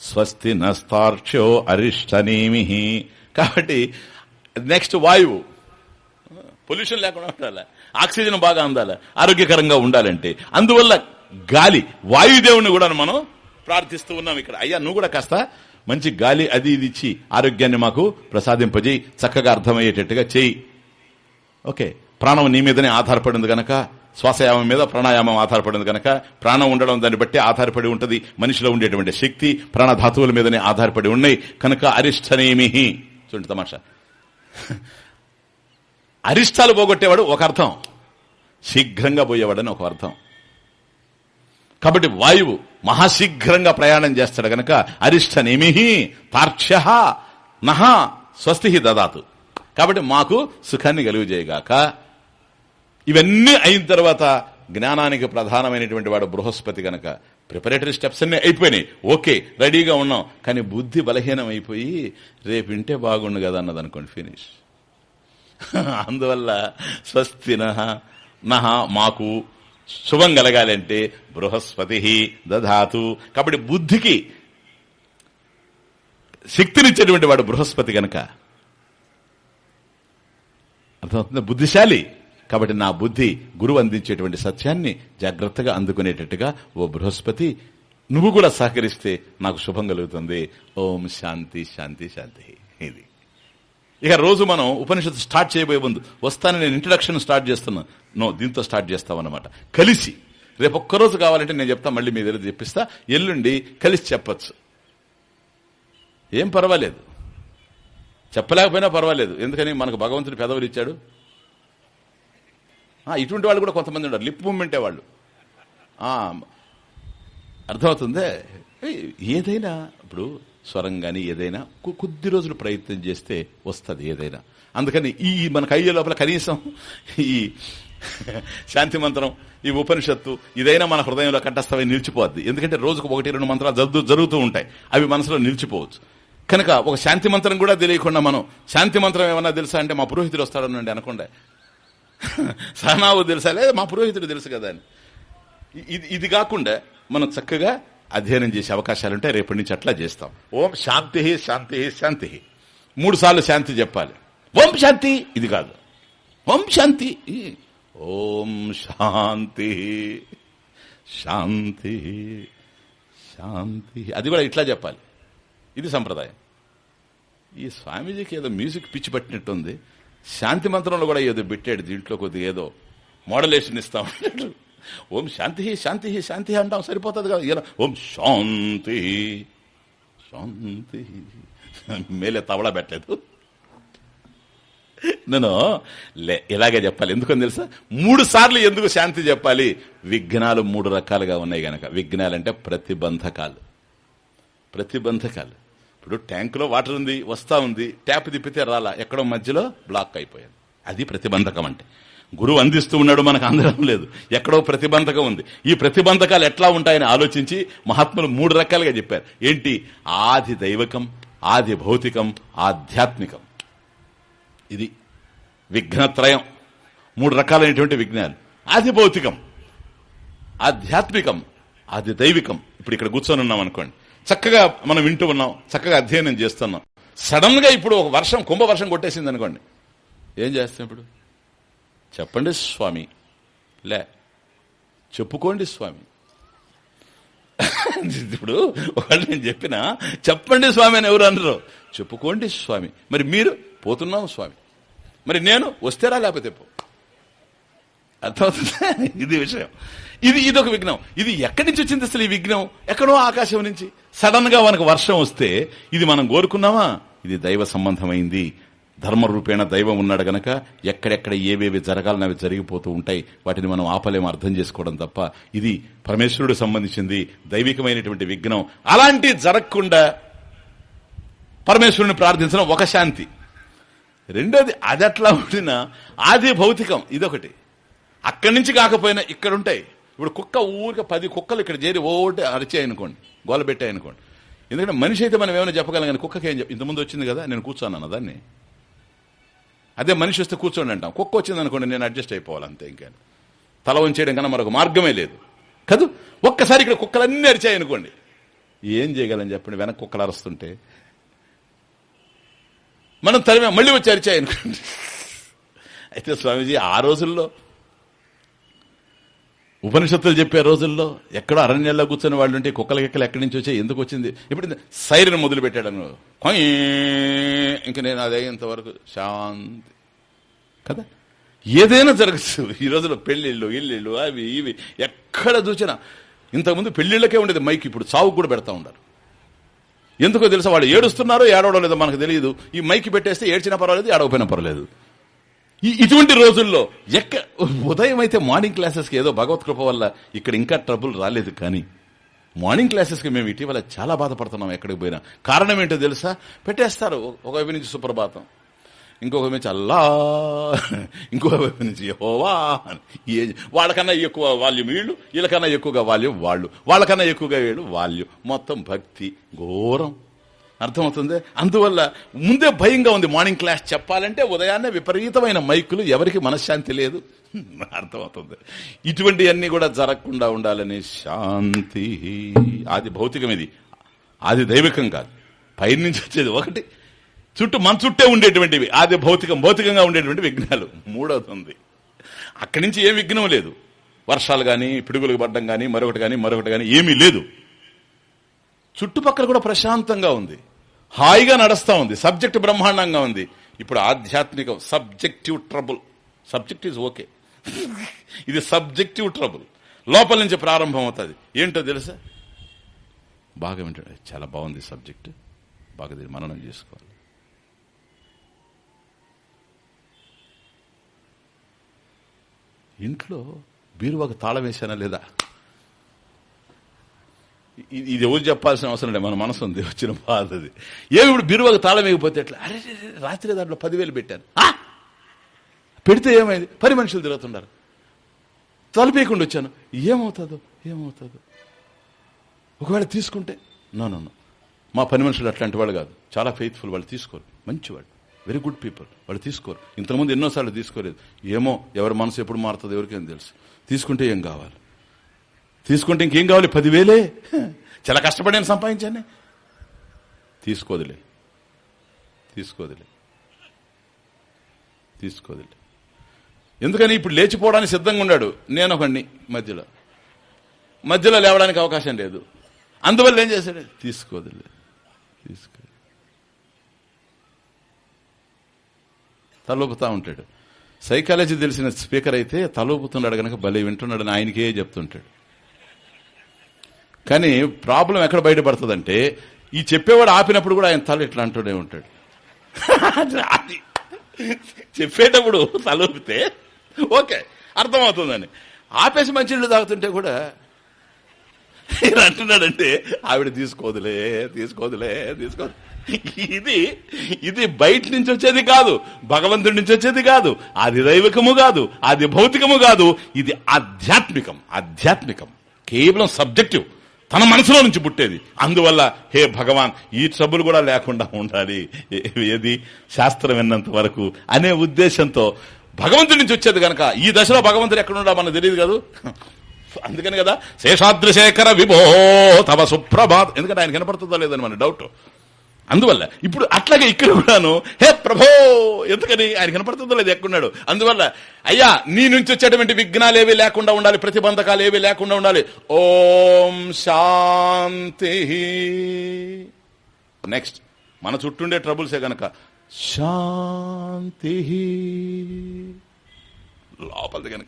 స్వస్తి నస్తార్క్ష్యో అరిష్టనేమి. కాబట్టి నెక్స్ట్ వాయువు. పొల్యూషన్ లేకుండా ఉండాలి. ఆక్సిజన్ బాగా అందాలి. ఆరోగ్యకరంగా ఉండాలంటే. అందువల్ల గాలి వాయుదేవుని కూడా మనం ప్రార్థిస్తూ ఉన్నాం ఇక్కడ. అయ్యా నువ్వు కూడా కాస్త మంచి గాలి అది ఇది ఇచ్చి ఆరోగ్యాన్ని మాకు ప్రసాదింపజేయి. చక్కగా అర్థమయ్యేటట్టుగా చేయి. ఓకే. ప్రాణం నీ మీదనే ఆధారపడింది గనక శ్వాసయామం మీద ప్రాణాయామం ఆధారపడింది కనుక ప్రాణం ఉండడం దాన్ని బట్టి ఆధారపడి ఉంటుంది మనిషిలో ఉండేటువంటి శక్తి ప్రాణధాతువుల మీదనే ఆధారపడి ఉన్నాయి. కనుక అరిష్టనేమి? చూడండి తమాషా. అరిష్టాలు పోగొట్టేవాడు ఒక అర్థం. శీఘ్రంగా పోయేవాడని ఒక అర్థం. కాబట్టి వాయువు మహాశీఘ్రంగా ప్రయాణం చేస్తాడు గనక నిమిహి పార్శ్వ నహ స్వస్తి దదాతు. కాబట్టి మాకు సుఖాన్ని కలుగజేయగాక ఇవన్నీ అయిన తర్వాత జ్ఞానానికి ప్రధానమైనటువంటి వాడు బృహస్పతి గనక. ప్రిపరేటరీ స్టెప్స్ అన్నీ అయిపోయినాయి. ఓకే రెడీగా ఉన్నాం. కానీ బుద్ధి బలహీనం అయిపోయి రేపు ఇంటే బాగుండు కదా అన్నది అనుకోండి ఫినిష్. అందువల్ల స్వస్తిన నహ మాకు శుభం కలగాలంటే బృహస్పతి దధాతు. కాబట్టి బుద్ధికి శక్తినిచ్చేటువంటి వాడు బృహస్పతి గనక. అర్థమవుతుంది? బుద్ధిశాలి. కాబట్టి నా బుద్ధి గురువు అందించేటువంటి సత్యాన్ని జాగ్రత్తగా అందుకునేటట్టుగా ఓ బృహస్పతి నువ్వు కూడా సహకరిస్తే నాకు శుభం కలుగుతుంది. ఓం శాంతి శాంతి శాంతి. ఇది. ఇక రోజు మనం ఉపనిషత్తు స్టార్ట్ చేయబోయే ముందు వస్తానని నేను ఇంట్రడక్షన్ స్టార్ట్ చేస్తున్నాను నో దీంతో స్టార్ట్ చేస్తామన్నమాట. కలిసి రేపు ఒక్కరోజు కావాలంటే నేను చెప్తా మళ్ళీ మీ దగ్గర చెప్పిస్తా. ఎల్లుండి కలిసి చెప్పచ్చు. ఏం పర్వాలేదు. చెప్పలేకపోయినా పర్వాలేదు. ఎందుకని? మనకు భగవంతుడు పెదవులు ఇచ్చాడు. ఇటువంటి వాళ్ళు కూడా కొంతమంది ఉన్నారు. లిప్ మూమెంటే వాళ్ళు. అర్థమవుతుందే? ఏదైనా ఇప్పుడు స్వరం కానీ ఏదైనా కొద్ది రోజులు ప్రయత్నం చేస్తే వస్తుంది ఏదైనా. అందుకని ఈ మనకు అయ్యే లోపల కనీసం ఈ శాంతి మంత్రం ఈ ఉపనిషత్తు ఇదైనా మన హృదయంలో కంఠస్థమై నిలిచిపోద్ది. ఎందుకంటే రోజుకు ఒకటి రెండు మంత్రాలు జరుగు జరుగుతూ ఉంటాయి. అవి మనసులో నిలిచిపోవచ్చు. కనుక ఒక శాంతి మంత్రం కూడా తెలియకుండా మనం శాంతి మంత్రం ఏమన్నా తెలుసా అంటే మా పురోహితుడు వస్తాడనండి అనకుండా. సహనావు తెలుసా? లేదా మా పురోహితుడు తెలుసు కదా అని. ఇది ఇది కాకుండా మనం చక్కగా అధ్యయనం చేసే అవకాశాలుంటే రేపటి నుంచి అట్లా చేస్తాం. ఓం శాంతి శాంతి శాంతి. మూడు సార్లు శాంతి చెప్పాలి. ఓం శాంతి. ఇది కాదు. ఓం శాంతి. ఓం శాంతి. శాంతి. శాంతి. అది కూడా ఇట్లా చెప్పాలి. ఇది సంప్రదాయం. ఈ స్వామీజీకి ఏదో మ్యూజిక్ పిచ్చి పట్టినట్టుంది. శాంతి మంత్రంలో కూడా ఏదో పెట్టాడు దీంట్లో కొద్దిగా ఏదో మోడలేషన్ ఇస్తాం ఓం శాంతి శాంతి శాంతి అంటాం సరిపోతుంది కదా. ఇలా ఓం శాంతి శాంతి. మేలే తవళ పెట్టలేదు. నేను ఇలాగే చెప్పాలి. ఎందుకని తెలుసా? మూడు సార్లు ఎందుకు శాంతి చెప్పాలి? విఘ్నాలు మూడు రకాలుగా ఉన్నాయి గనక. విఘ్నాలంటే ప్రతిబంధకాలు. ప్రతిబంధకాలు. ఇప్పుడు ట్యాంకులో వాటర్ ఉంది వస్తా ఉంది ట్యాప్ తిప్పితే రాలా. ఎక్కడో మధ్యలో బ్లాక్ అయిపోయాడు అది ప్రతిబంధకం అంటే. గురువు అందిస్తూ ఉన్నాడు మనకు అందడం లేదు. ఎక్కడో ప్రతిబంధకం ఉంది. ఈ ప్రతిబంధకాలు ఎట్లా ఉంటాయని ఆలోచించి మహాత్ములు మూడు రకాలుగా చెప్పారు. ఏంటి? ఆది దైవకం ఆది భౌతికం ఆధ్యాత్మికం. ఇది విఘ్నత్రయం. మూడు రకాలైనటువంటి విఘ్నాలు ఆది భౌతికం ఆధ్యాత్మికం ఆది దైవికం. ఇప్పుడు ఇక్కడ కూర్చొని ఉన్నాం అనుకోండి. చక్కగా మనం వింటూ ఉన్నాం. చక్కగా అధ్యయనం చేస్తున్నాం. సడన్గా ఇప్పుడు ఒక వర్షం కుంభ వర్షం కొట్టేసింది అనుకోండి. ఏం చేస్తాం ఇప్పుడు? చెప్పండి స్వామి. లే చెప్పుకోండి స్వామి. ఇప్పుడు వాళ్ళు నేను చెప్పిన చెప్పండి స్వామి అని ఎవరు అనరు. చెప్పుకోండి స్వామి. మరి మీరు పోతున్నాం స్వామి. మరి నేను వస్తేరా లేకపోతే పో. అర్థమవుతుందా? ఇది విషయం. ఇది ఇది ఒక విఘ్నం. ఇది ఎక్కడి నుంచి వచ్చింది అసలు ఈ విఘ్నం? ఎక్కడో ఆకాశం నుంచి. సడన్గా మనకు వర్షం వస్తే ఇది మనం కోరుకున్నామా? ఇది దైవ సంబంధమైంది. ధర్మ రూపేణ దైవం ఉన్నాడు గనక ఎక్కడెక్కడ ఏవేవి జరగాలని అవి జరిగిపోతూ ఉంటాయి వాటిని మనం ఆపలేం అర్థం చేసుకోవడం తప్ప. ఇది పరమేశ్వరుడు సంబంధించింది దైవికమైనటువంటి విఘ్నం. అలాంటి జరగకుండా పరమేశ్వరుని ప్రార్థించడం ఒక శాంతి. రెండోది అది అట్లా ఉండిన ఆది భౌతికం ఇదొకటి. అక్కడి నుంచి కాకపోయినా ఇక్కడ ఉంటాయి ఇప్పుడు కుక్క ఊరిక పది కుక్కలు ఇక్కడ చేరి ఓటే అరిచాయనుకోండి గోల పెట్టాయనుకోండి ఎందుకంటే మనిషి అయితే మనం ఏమైనా చెప్పగలం కానీ కుక్కకి ఏం చెప్ప ఇంతకుముందు వచ్చింది కదా నేను కూర్చోన్నాను దాన్ని. అదే మనిషి వస్తే కూర్చోండి అంటాం. కుక్క వచ్చింది అనుకోండి నేను అడ్జస్ట్ అయిపోవాలి అంతే ఇంకా. తల వంచేయడం కన్నా మరొక మార్గమే లేదు. కదూ? ఒక్కసారి ఇక్కడ కుక్కలన్నీ అరిచాయి అనుకోండి. ఏం చేయగలని చెప్పండి? వెనక కుక్కలు అరుస్తుంటే. మనం తరిమే మళ్ళీ వచ్చి అరిచాయి అనుకోండి. అయితే స్వామీజీ ఆ రోజుల్లో ఉపనిషత్తులు చెప్పే రోజుల్లో ఎక్కడో అరణ్యాల్లో కూర్చొని వాళ్ళు ఉంటే కుక్కల కెక్కలు ఎక్కడి నుంచి వచ్చాయి ఎందుకు వచ్చింది? ఇప్పుడు సైరన్ మొదలు పెట్టాడను కొయ్ ఇంక నేను అదేంత వరకు శాంతి. కదా? ఏదైనా జరగచ్చు. ఈ రోజులో పెళ్ళిళ్ళు ఇల్లిళ్ళు అవి ఇవి ఎక్కడ చూసినా. ఇంతకుముందు పెళ్ళిళ్ళకే ఉండేది మైక్ ఇప్పుడు చావుకు కూడా పెడతా ఉంటారు ఎందుకో తెలుసా వాళ్ళు ఏడుస్తున్నారో ఏడవడం లేదో మనకు తెలియదు. ఈ మైక్ పెట్టేస్తే ఏడ్చినా పర్వాలేదు ఏడవపోయినా పర్వాలేదు. ఇటువంటి రోజుల్లో ఎక్క ఉదయం అయితే మార్నింగ్ క్లాసెస్కి ఏదో భగవత్ కృప వల్ల ఇక్కడ ఇంకా ట్రబుల్ రాలేదు కానీ మార్నింగ్ క్లాసెస్కి మేము ఇటీవల చాలా బాధపడుతున్నాం ఎక్కడికి పోయినా. కారణం ఏంటో తెలుసా? పెట్టేస్తారు. ఒకవైపు నుంచి సుప్రభాతం. ఇంకొక నుంచి అల్లా. ఇంకొక వైపు నుంచి హోవా ఏ వాళ్ళకన్నా ఎక్కువ వాల్యూమ్ వీళ్ళు వీళ్ళకన్నా ఎక్కువగా వాల్యూమ్ వాళ్ళు. వాళ్ళకన్నా ఎక్కువగా వీళ్ళు వాల్యూమ్. మొత్తం భక్తి ఘోరం. అర్థమవుతుంది? అందువల్ల ముందే భయంగా ఉంది మార్నింగ్ క్లాస్ చెప్పాలంటే ఉదయాన్నే విపరీతమైన మైకులు ఎవరికి మనశ్శాంతి లేదు. అర్థమవుతుంది. ఇటువంటివన్నీ కూడా జరగకుండా ఉండాలని శాంతి. అది భౌతికం ఇది. అది దైవికం కాదు. పైనుంచి వచ్చేది ఒకటి. చుట్టూ మన చుట్టే ఉండేటువంటివి. ఆది భౌతికం భౌతికంగా ఉండేటువంటి విఘ్నాలు. మూడవది ఉంది. అక్కడి నుంచి ఏ విఘ్నం లేదు. వర్షాలు కానీ పిడుగులు పడ్డం కానీ మరొకటి కానీ మరొకటి కానీ ఏమీ లేదు. చుట్టుపక్కల కూడా ప్రశాంతంగా ఉంది. హాయిగా నడుస్తా ఉంది. సబ్జెక్ట్ బ్రహ్మాండంగా ఉంది. ఇప్పుడు ఆధ్యాత్మిక subjective trouble subject is okay ఇది సబ్జెక్టివ్ ట్రబుల్ లోపల నుంచి ప్రారంభం అవుతుంది ఏంటో తెలుసా? బాగా వింటాడు. చాలా బాగుంది సబ్జెక్ట్ బాగా దీన్ని మననం చేసుకోవాలి. ఇంట్లో బీరువాకు తాళం వేసానా లేదా? ఇది ఎవరు చెప్పాల్సిన అవసరం లేదు. మన మనసు ఉంది. వచ్చిన బాధ అది. ఏమి ఇప్పుడు బీరువాకు తాళం వేయకపోతే ఎట్లా? అరే రాత్రి దాంట్లో పదివేలు పెట్టాను పెడితే ఏమైంది? పది మనుషులు తిరుగుతున్నారు తలపేయకుండా వచ్చాను. ఏమవుతుందో? ఏమవుతుందో? ఒకవేళ తీసుకుంటే? నో నో మా పని మనుషులు అట్లాంటి వాళ్ళు కాదు. చాలా ఫెయిత్ఫుల్ వాళ్ళు తీసుకోరు. మంచివాళ్ళు. వెరీ గుడ్ పీపుల్ వాళ్ళు తీసుకోరు. ఇంతకుముందు ఎన్నోసార్లు తీసుకోలేదు. ఏమో ఎవరి మనసు ఎప్పుడు మారుతుంది ఎవరికేం తెలుసు. తీసుకుంటే ఏం కావాలి? తీసుకుంటే ఇంకేం కావాలి? పదివేలే? చాలా కష్టపడి నేను సంపాదించాను. తీసుకోదిలే. తీసుకోదిలే. తీసుకోదిలే. ఎందుకని ఇప్పుడు లేచిపోవడానికి సిద్ధంగా ఉన్నాడు? నేను ఒకడిని మధ్యలో. మధ్యలో లేవడానికి అవకాశం లేదు. అందువల్ల ఏం చేశాడు? తీసుకోదులే. తీసుకో. తలూపుతా ఉంటాడు. సైకాలజీ తెలిసిన స్పీకర్ అయితే తలూపుతున్నాడు కనుక భలే వింటున్నాడని ఆయనకే చెప్తుంటాడు. కానీ ప్రాబ్లం ఎక్కడ బయటపడుతుందంటే ఈ చెప్పేవాడు ఆపినప్పుడు కూడా ఆయన తల ఇట్లా అంటూనే ఉంటాడు. అది చెప్పేటప్పుడు తలూపితే ఓకే అర్థమవుతుందని. ఆపేసి మంచినీళ్ళు తాగుతుంటే కూడా ఈయన అంటున్నాడంటే ఆవిడ తీసుకోదులే తీసుకోదులే తీసుకోదు ఇది ఇది బయట నుంచి వచ్చేది కాదు భగవంతుడి నుంచి వచ్చేది కాదు అది దైవికము కాదు అది భౌతికము కాదు ఇది ఆధ్యాత్మికం ఆధ్యాత్మికం కేవలం సబ్జెక్టివ్. తన మనసులో నుంచి పుట్టేది. అందువల్ల హే భగవాన్ ఈ ట్రబుల్ కూడా లేకుండా ఉండాలి. ఏది? శాస్త్రం విన్నంత వరకు అనే ఉద్దేశంతో భగవంతుడి నుంచి వచ్చేది గనక ఈ దశలో భగవంతుడు ఎక్కడున్నా మనకు తెలియదు కాదు. అందుకని కదా శేషాద్రిశేఖర విభో తమ సుప్రభాత్ ఎందుకంటే ఆయన కనపడుతుందో లేదని మన డౌట్ అందువల్ల ఇప్పుడు అట్లాగే ఇక్కడ కూడాను హే ప్రభో ఎందుకని ఆయన కనపడుతుందో లేదు ఎక్కున్నాడు అందువల్ల అయ్యా నీ నుంచి వచ్చేటువంటి విఘ్నాలు ఏవి లేకుండా ఉండాలి ప్రతిబంధకాలు ఏవి లేకుండా ఉండాలి. ఓం శాంతి. నెక్స్ట్ మన చుట్టుండే ట్రబుల్సే గనక. శాంతి. లోపలిది గనక.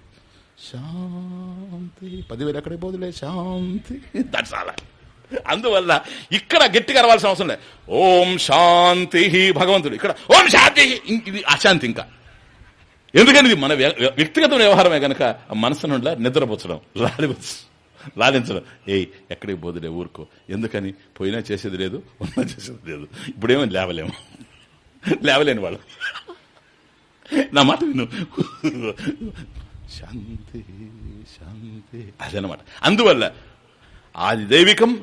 శాంతి. పదివేలు ఎక్కడికి పోదులే శాంతి. దట్స్ ఆల్ అందువల్ల ఇక్కడ గట్టిగా అరవాల్సిన అవసరం లేదు. ఓం శాంతి భగవంతుడు. ఇక్కడ ఓం శాంతి ఇది అశాంతి ఇంకా. ఎందుకని ఇది? మన వ్య- వ్యక్తిగత వ్యవహారమే కనుక మనసు నుండి నిద్రపుచ్చడం లాలివచ్చు లాలించడం ఏయ్ ఎక్కడికి పోదులే ఊరుకో. ఎందుకని? పోయినా చేసేది లేదు ఉన్నా చేసేది లేదు. ఇప్పుడేమో లేవలేము. లేవలేని వాళ్ళు. నా మాట విను. శాంతి శాంతి అదనమాట. అందువల్ల ఆది దైవికం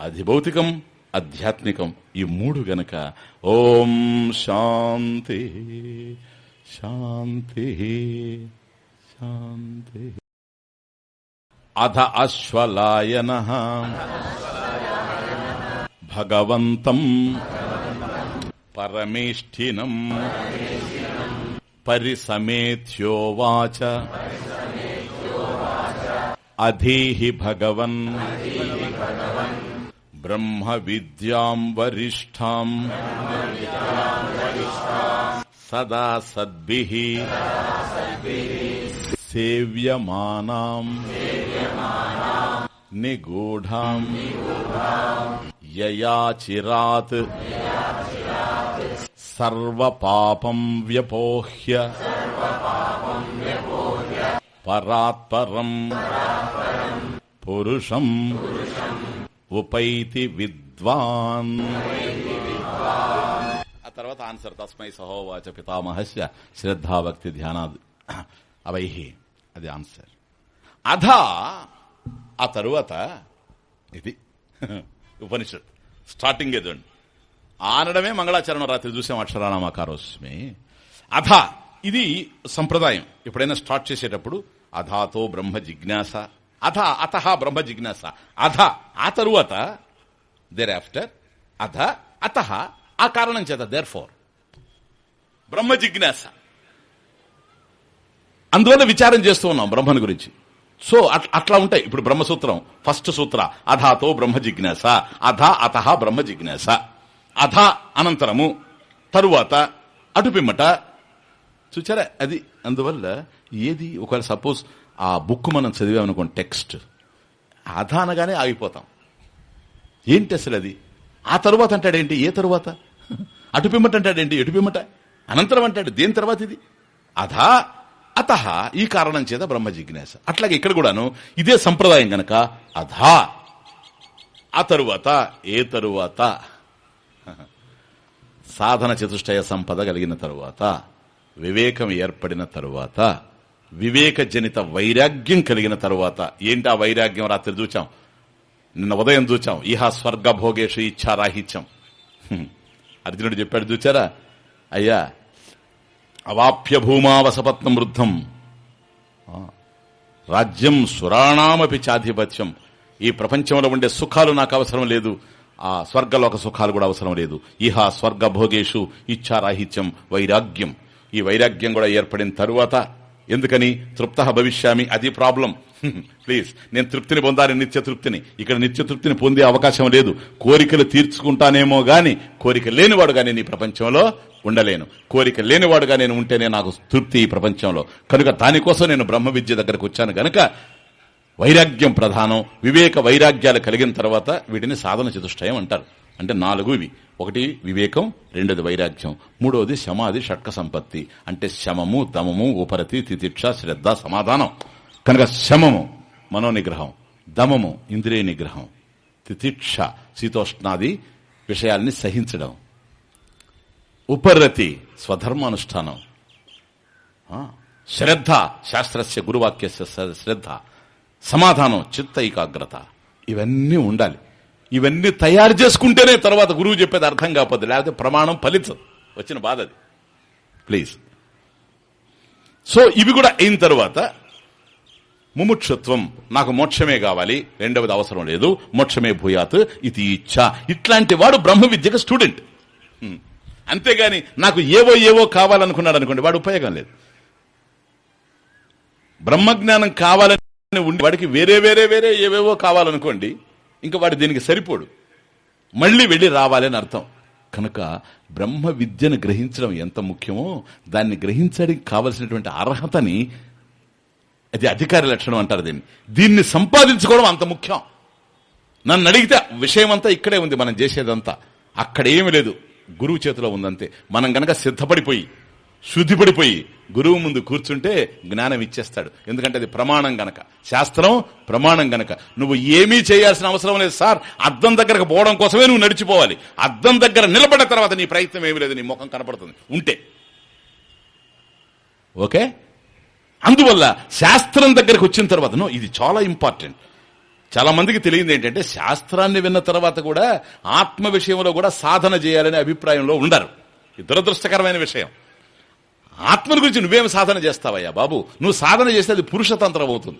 ఆది భౌతికం ఆధ్యాత్మికం ఈ మూడు గనక ఓం శాంతి శాంతి శాంతి. అధ అశ్వలాయన. భగవంతం పరమేష్ఠినం పరిసమేత్యోవాచ అధీహి భగవన్. బ్రహ్మ విద్యాం వరిష్టాం సదా సద్భి సేవ్యమానాం నిగూఢాం యయా చిరాత్ సర్వపాపం వ్యపోహ్య పరాత్పరం పురుషం ఉపైతి విద్వాన్. ఆ తర్వాత ఆన్సర్ తస్మై సహోవాచ పితామహస్య శ్రద్ధాభక్తి ధ్యానాది. అవై అది ఆన్సర్. అధ ఆ తరువాత ఇది ఉపనిషత్. స్టార్టింగ్ ఎదండి ఆనడమే మంగళాచరణం రాత్రి చూసాం అక్షరానామాకారోస్మి అధ ఇది సంప్రదాయం. ఎప్పుడైనా స్టార్ట్ చేసేటప్పుడు అధాతో బ్రహ్మ జిజ్ఞాస అధ అత బ్రహ్మ జిజ్ఞాస. అధ ఆ తరువాత దేర్ ఆఫ్టర్ అధ అత ఆ కారణం చేత దేర్ ఫోర్ బ్రహ్మ జిజ్ఞాస. అందువల్ల విచారం చేస్తూ ఉన్నాం బ్రహ్మను గురించి. సో అట్- అట్లా ఉంటాయి. ఇప్పుడు బ్రహ్మసూత్రం ఫస్ట్ సూత్ర అధాతో బ్రహ్మ జిజ్ఞాస అధ అత బ్రహ్మ జిజ్ఞాస. అధ అనంతరము తరువాత అటుపిమ్మట. చూచారా? అది అందువల్ల ఏది ఒకవేళ సపోజ్ ఆ బుక్ మనం చదివామనుకోండి టెక్స్ట్ అధ అనగానే ఆగిపోతాం. ఏంటి అసలు అది? ఆ తరువాత అంటాడేంటి? ఏ తరువాత? అటుపిమ్మట అంటాడేంటి? ఎటుపిమ్మట అనంతరం అంటాడు దేని తర్వాత ఇది? అధా అత ఈ కారణం చేత బ్రహ్మ జిజ్ఞాస. అట్లాగే ఇక్కడ కూడాను ఇదే సంప్రదాయం గనక అధా ఆ తరువాత ఏ తరువాత? సాధన చతుష్టయ సంపద కలిగిన తరువాత వివేకం ఏర్పడిన తరువాత వివేక జనిత వైరాగ్యం కలిగిన తరువాత. ఏంటి ఆ వైరాగ్యం? రాత్రి చూచాం నిన్న ఉదయం చూచాం ఇహ స్వర్గ భోగేషు ఇచ్చారాహిత్యం హ్మ్. అర్జునుడు చెప్పాడు చూచారా అయ్యా అవాప్య భూమావసపత్నం వృద్ధం. ఆ. రాజ్యం సురాణామపి చాధిపత్యం. ఈ ప్రపంచంలో ఉండే సుఖాలు నాకు అవసరం లేదు. ఆ స్వర్గలోక సుఖాలు కూడా అవసరం లేదు. ఇహ స్వర్గ భోగేషు ఇచ్చారాహిత్యం వైరాగ్యం. ఈ వైరాగ్యం కూడా ఏర్పడిన తరువాత ఎందుకని? తృప్త భవిష్యామి. అది ప్రాబ్లం. ప్లీజ్ నేను తృప్తిని పొందాలి నిత్య తృప్తిని. ఇక్కడ నిత్య తృప్తిని పొందే అవకాశం లేదు. కోరికలు తీర్చుకుంటానేమో గాని కోరిక లేనివాడు నేను ఈ ప్రపంచంలో ఉండలేను. కోరిక లేనివాడుగా నేను ఉంటేనే నాకు తృప్తి ఈ ప్రపంచంలో. కనుక దానికోసం నేను బ్రహ్మ విద్య దగ్గరకు వచ్చాను గనక వైరాగ్యం ప్రధానం. వివేక వైరాగ్యాలు కలిగిన తర్వాత వీటిని సాధన చతుష్టయం అంటారు. అంటే నాలుగు ఇవి. ఒకటి వివేకం రెండోది వైరాగ్యం మూడోది శమాది షట్క సంపత్తి. అంటే శమము దమము ఉపరతి తితిక్ష శ్రద్ధ సమాధానం. కనుక శమము మనోనిగ్రహం. దమము ఇంద్రియ నిగ్రహం. తితిక్ష శీతోష్ణాది విషయాల్ని సహించడం. ఉపరతి స్వధర్మానుష్ఠానం శ్రద్ధ శాస్త్రస్య గురువాక్యస్య శ్రద్ధ. సమాధానం చిత్త ఏకాగ్రత. ఇవన్నీ ఉండాలి. ఇవన్నీ తయారు చేసుకుంటేనే తర్వాత గురువు చెప్పేది అర్థం కాకపోతే లేకపోతే ప్రమాణం ఫలించదు. వచ్చిన బాధ అది. ప్లీజ్ సో ఇవి కూడా అయిన తర్వాత ముముక్షత్వం నాకు మోక్షమే కావాలి రెండవది అవసరం లేదు మోక్షమే భూయాత్ ఇది ఇచ్చ. ఇట్లాంటి వాడు బ్రహ్మ విద్యకు స్టూడెంట్. Hmm. అంతేగాని నాకు ఏవో ఏవో కావాలనుకున్నాడు అనుకోండి వాడు ఉపయోగం లేదు. బ్రహ్మజ్ఞానం కావాలని ఉండి వాడికి వేరే వేరే వేరే ఏవేవో కావాలనుకోండి ఇంకా వాడు దీనికి సరిపోడు. మళ్ళీ వెళ్ళి రావాలని అర్థం. కనుక బ్రహ్మ విద్యను గ్రహించడం ఎంత ముఖ్యమో దాన్ని గ్రహించడానికి కావలసినటువంటి అర్హతని అది అధికార లక్షణం అంటారు దీన్ని. దీన్ని సంపాదించుకోవడం అంత ముఖ్యం. నన్ను అడిగితే విషయం అంతా ఇక్కడే ఉంది మనం చేసేదంతా. అక్కడేమీ లేదు. గురువు చేతిలో ఉందంతే. మనం గనక సిద్ధపడిపోయి శుద్ధిపడిపోయి గురువు ముందు కూర్చుంటే జ్ఞానం ఇచ్చేస్తాడు. ఎందుకంటే అది ప్రమాణం గనక. శాస్త్రం ప్రమాణం గనక. నువ్వు ఏమీ చేయాల్సిన అవసరం లేదు సార్. అద్దం దగ్గరకు పోవడం కోసమే నువ్వు నడిచిపోవాలి. అద్దం దగ్గర నిలబడిన తర్వాత నీ ప్రయత్నం ఏమీ లేదు నీ ముఖం కనపడుతుంది. ఉంటే. ఓకే? అందువల్ల శాస్త్రం దగ్గరకు వచ్చిన తర్వాత ఇది చాలా ఇంపార్టెంట్. చాలా మందికి తెలియదు ఏంటంటే శాస్త్రాన్ని విన్న తర్వాత కూడా ఆత్మ విషయంలో కూడా సాధన చేయాలనే అభిప్రాయంలో ఉండరు. దురదృష్టకరమైన విషయం. ఆత్మను గురించి నువ్వేం సాధన చేస్తావయ్యా బాబు? నువ్వు సాధన చేస్తే అది పురుషతంత్రం అవుతుంది.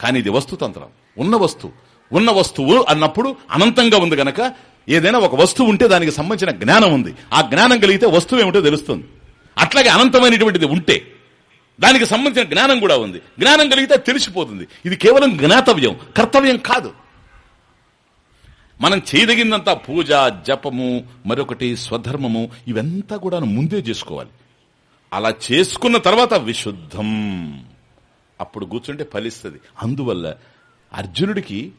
కానీ ఇది వస్తుతంత్రం ఉన్న వస్తువు ఉన్న వస్తువు అన్నప్పుడు అనంతంగా ఉంది గనక ఏదైనా ఒక వస్తువు ఉంటే దానికి సంబంధించిన జ్ఞానం ఉంది. ఆ జ్ఞానం కలిగితే వస్తువు ఏమిటో తెలుస్తుంది. అట్లాగే అనంతమైనటువంటిది ఉంటే దానికి సంబంధించిన జ్ఞానం కూడా ఉంది. జ్ఞానం కలిగితే తెలిసిపోతుంది. ఇది కేవలం జ్ఞాతవ్యం. కర్తవ్యం కాదు. మనం చేయదగినంత పూజ జపము మరొకటి స్వధర్మము ఇవంతా కూడా ముందే చేసుకోవాలి. అలా చేసుకున్న తర్వాత విశుద్ధం. అప్పుడు కూర్చుంటే ఫలిస్తుంది. అందువల్ల అర్జునుడికి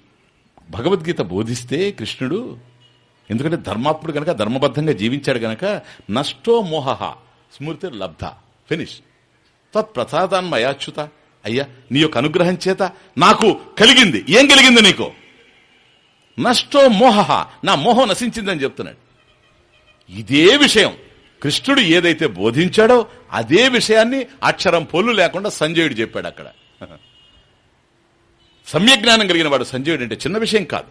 భగవద్గీత బోధిస్తే కృష్ణుడు ఎందుకంటే ధర్మాత్ముడు గనక ధర్మబద్ధంగా జీవించాడు గనక నష్టో మోహ స్మృతి లబ్ధ ఫినిష్. తత్ప్రసాదాన్మయాచ్యుత. అయ్యా నీ యొక్క అనుగ్రహం చేత నాకు కలిగింది. ఏం కలిగింది నీకు? నష్టో మోహ నా మోహం నశించిందని చెప్తున్నాడు. ఇదే విషయం. కృష్ణుడు ఏదైతే బోధించాడో అదే విషయాన్ని అక్షరం పొల్లు లేకుండా సంజయుడు చెప్పాడు అక్కడ. సమ్యజ్ఞానం కలిగిన వాడు సంజయుడు అంటే చిన్న విషయం కాదు.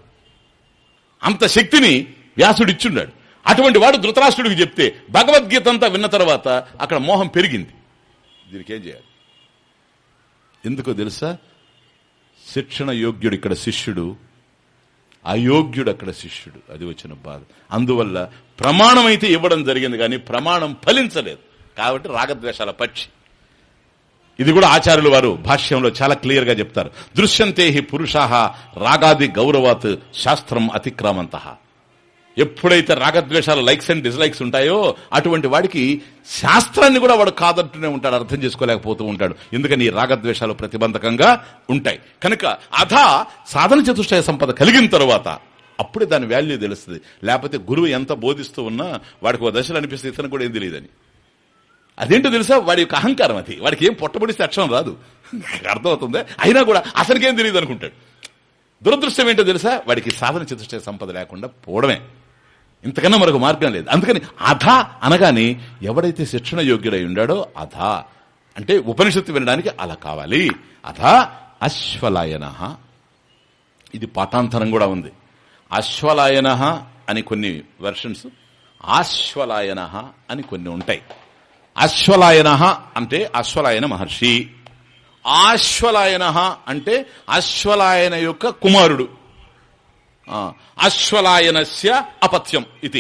అంత శక్తిని వ్యాసుడు ఇచ్చున్నాడు. అటువంటి వాడు ధృతరాష్ట్రుడికి చెప్తే భగవద్గీత అంతా విన్న తర్వాత అక్కడ మోహం పెరిగింది. దీనికి ఏం చేయాలి? ఎందుకో తెలుసా? శిక్షణ యోగ్యుడు ఇక్కడ శిష్యుడు అయోగ్యుడు అక్కడ శిష్యుడు. అది వచ్చిన బాధ. అందువల్ల ప్రమాణం అయితే ఇవ్వడం జరిగింది కానీ ప్రమాణం ఫలించలేదు. కాబట్టి రాగద్వేషాల పక్షి. ఇది కూడా ఆచార్యులు వారు భాష్యంలో చాలా క్లియర్గా చెప్తారు. దృశ్యంతే హి పురుషాహ రాగాది గౌరవాత్ శాస్త్రం అతిక్రామంత. ఎప్పుడైతే రాగద్వేషాలు లైక్స్ అండ్ డిస్లైక్స్ ఉంటాయో అటువంటి వాడికి శాస్త్రాన్ని కూడా వాడు కాదంటూనే ఉంటాడు అర్థం చేసుకోలేకపోతూ ఉంటాడు. ఎందుకని ఈ రాగద్వేషాలు ప్రతిబంధకంగా ఉంటాయి. కనుక అధ సాధన చతుష్టయ సంపద కలిగిన తరువాత అప్పుడే దాని వాల్యూ తెలుస్తుంది. లేకపోతే గురువు ఎంత బోధిస్తూ ఉన్నా వాడికి ఒక దశలు అనిపిస్తే ఇతను కూడా ఏం తెలియదని. అదేంటో తెలుసా? వాడి యొక్క అహంకారం అది. వాడికి ఏం పొట్టబడిస్తే అక్షరం రాదు. అర్థమవుతుంది? అయినా కూడా అతనికేం తెలియదు అనుకుంటాడు. దురదృష్టం ఏంటో తెలుసా? వాడికి సాధన చతుష్ట సంపద లేకుండా పోవడమే. ఇంతకన్నా మరొక మార్గం లేదు. అందుకని అధ అనగానే ఎవడైతే శిక్షణ యోగ్యుడై ఉండాడో అధ. అంటే ఉపనిషత్తు వినడానికి అలా కావాలి. అధ అశ్వలాయన. ఇది పాఠాంతరం కూడా ఉంది. అశ్వలాయన అని కొన్ని వెర్షన్స్ ఆశ్వలాయన అని కొన్ని ఉంటాయి. అశ్వలాయన అంటే అశ్వలాయన మహర్షి. ఆశ్వలాయన అంటే అశ్వలాయన యొక్క కుమారుడు. అశ్వలాయనస్య అపత్యం ఇది.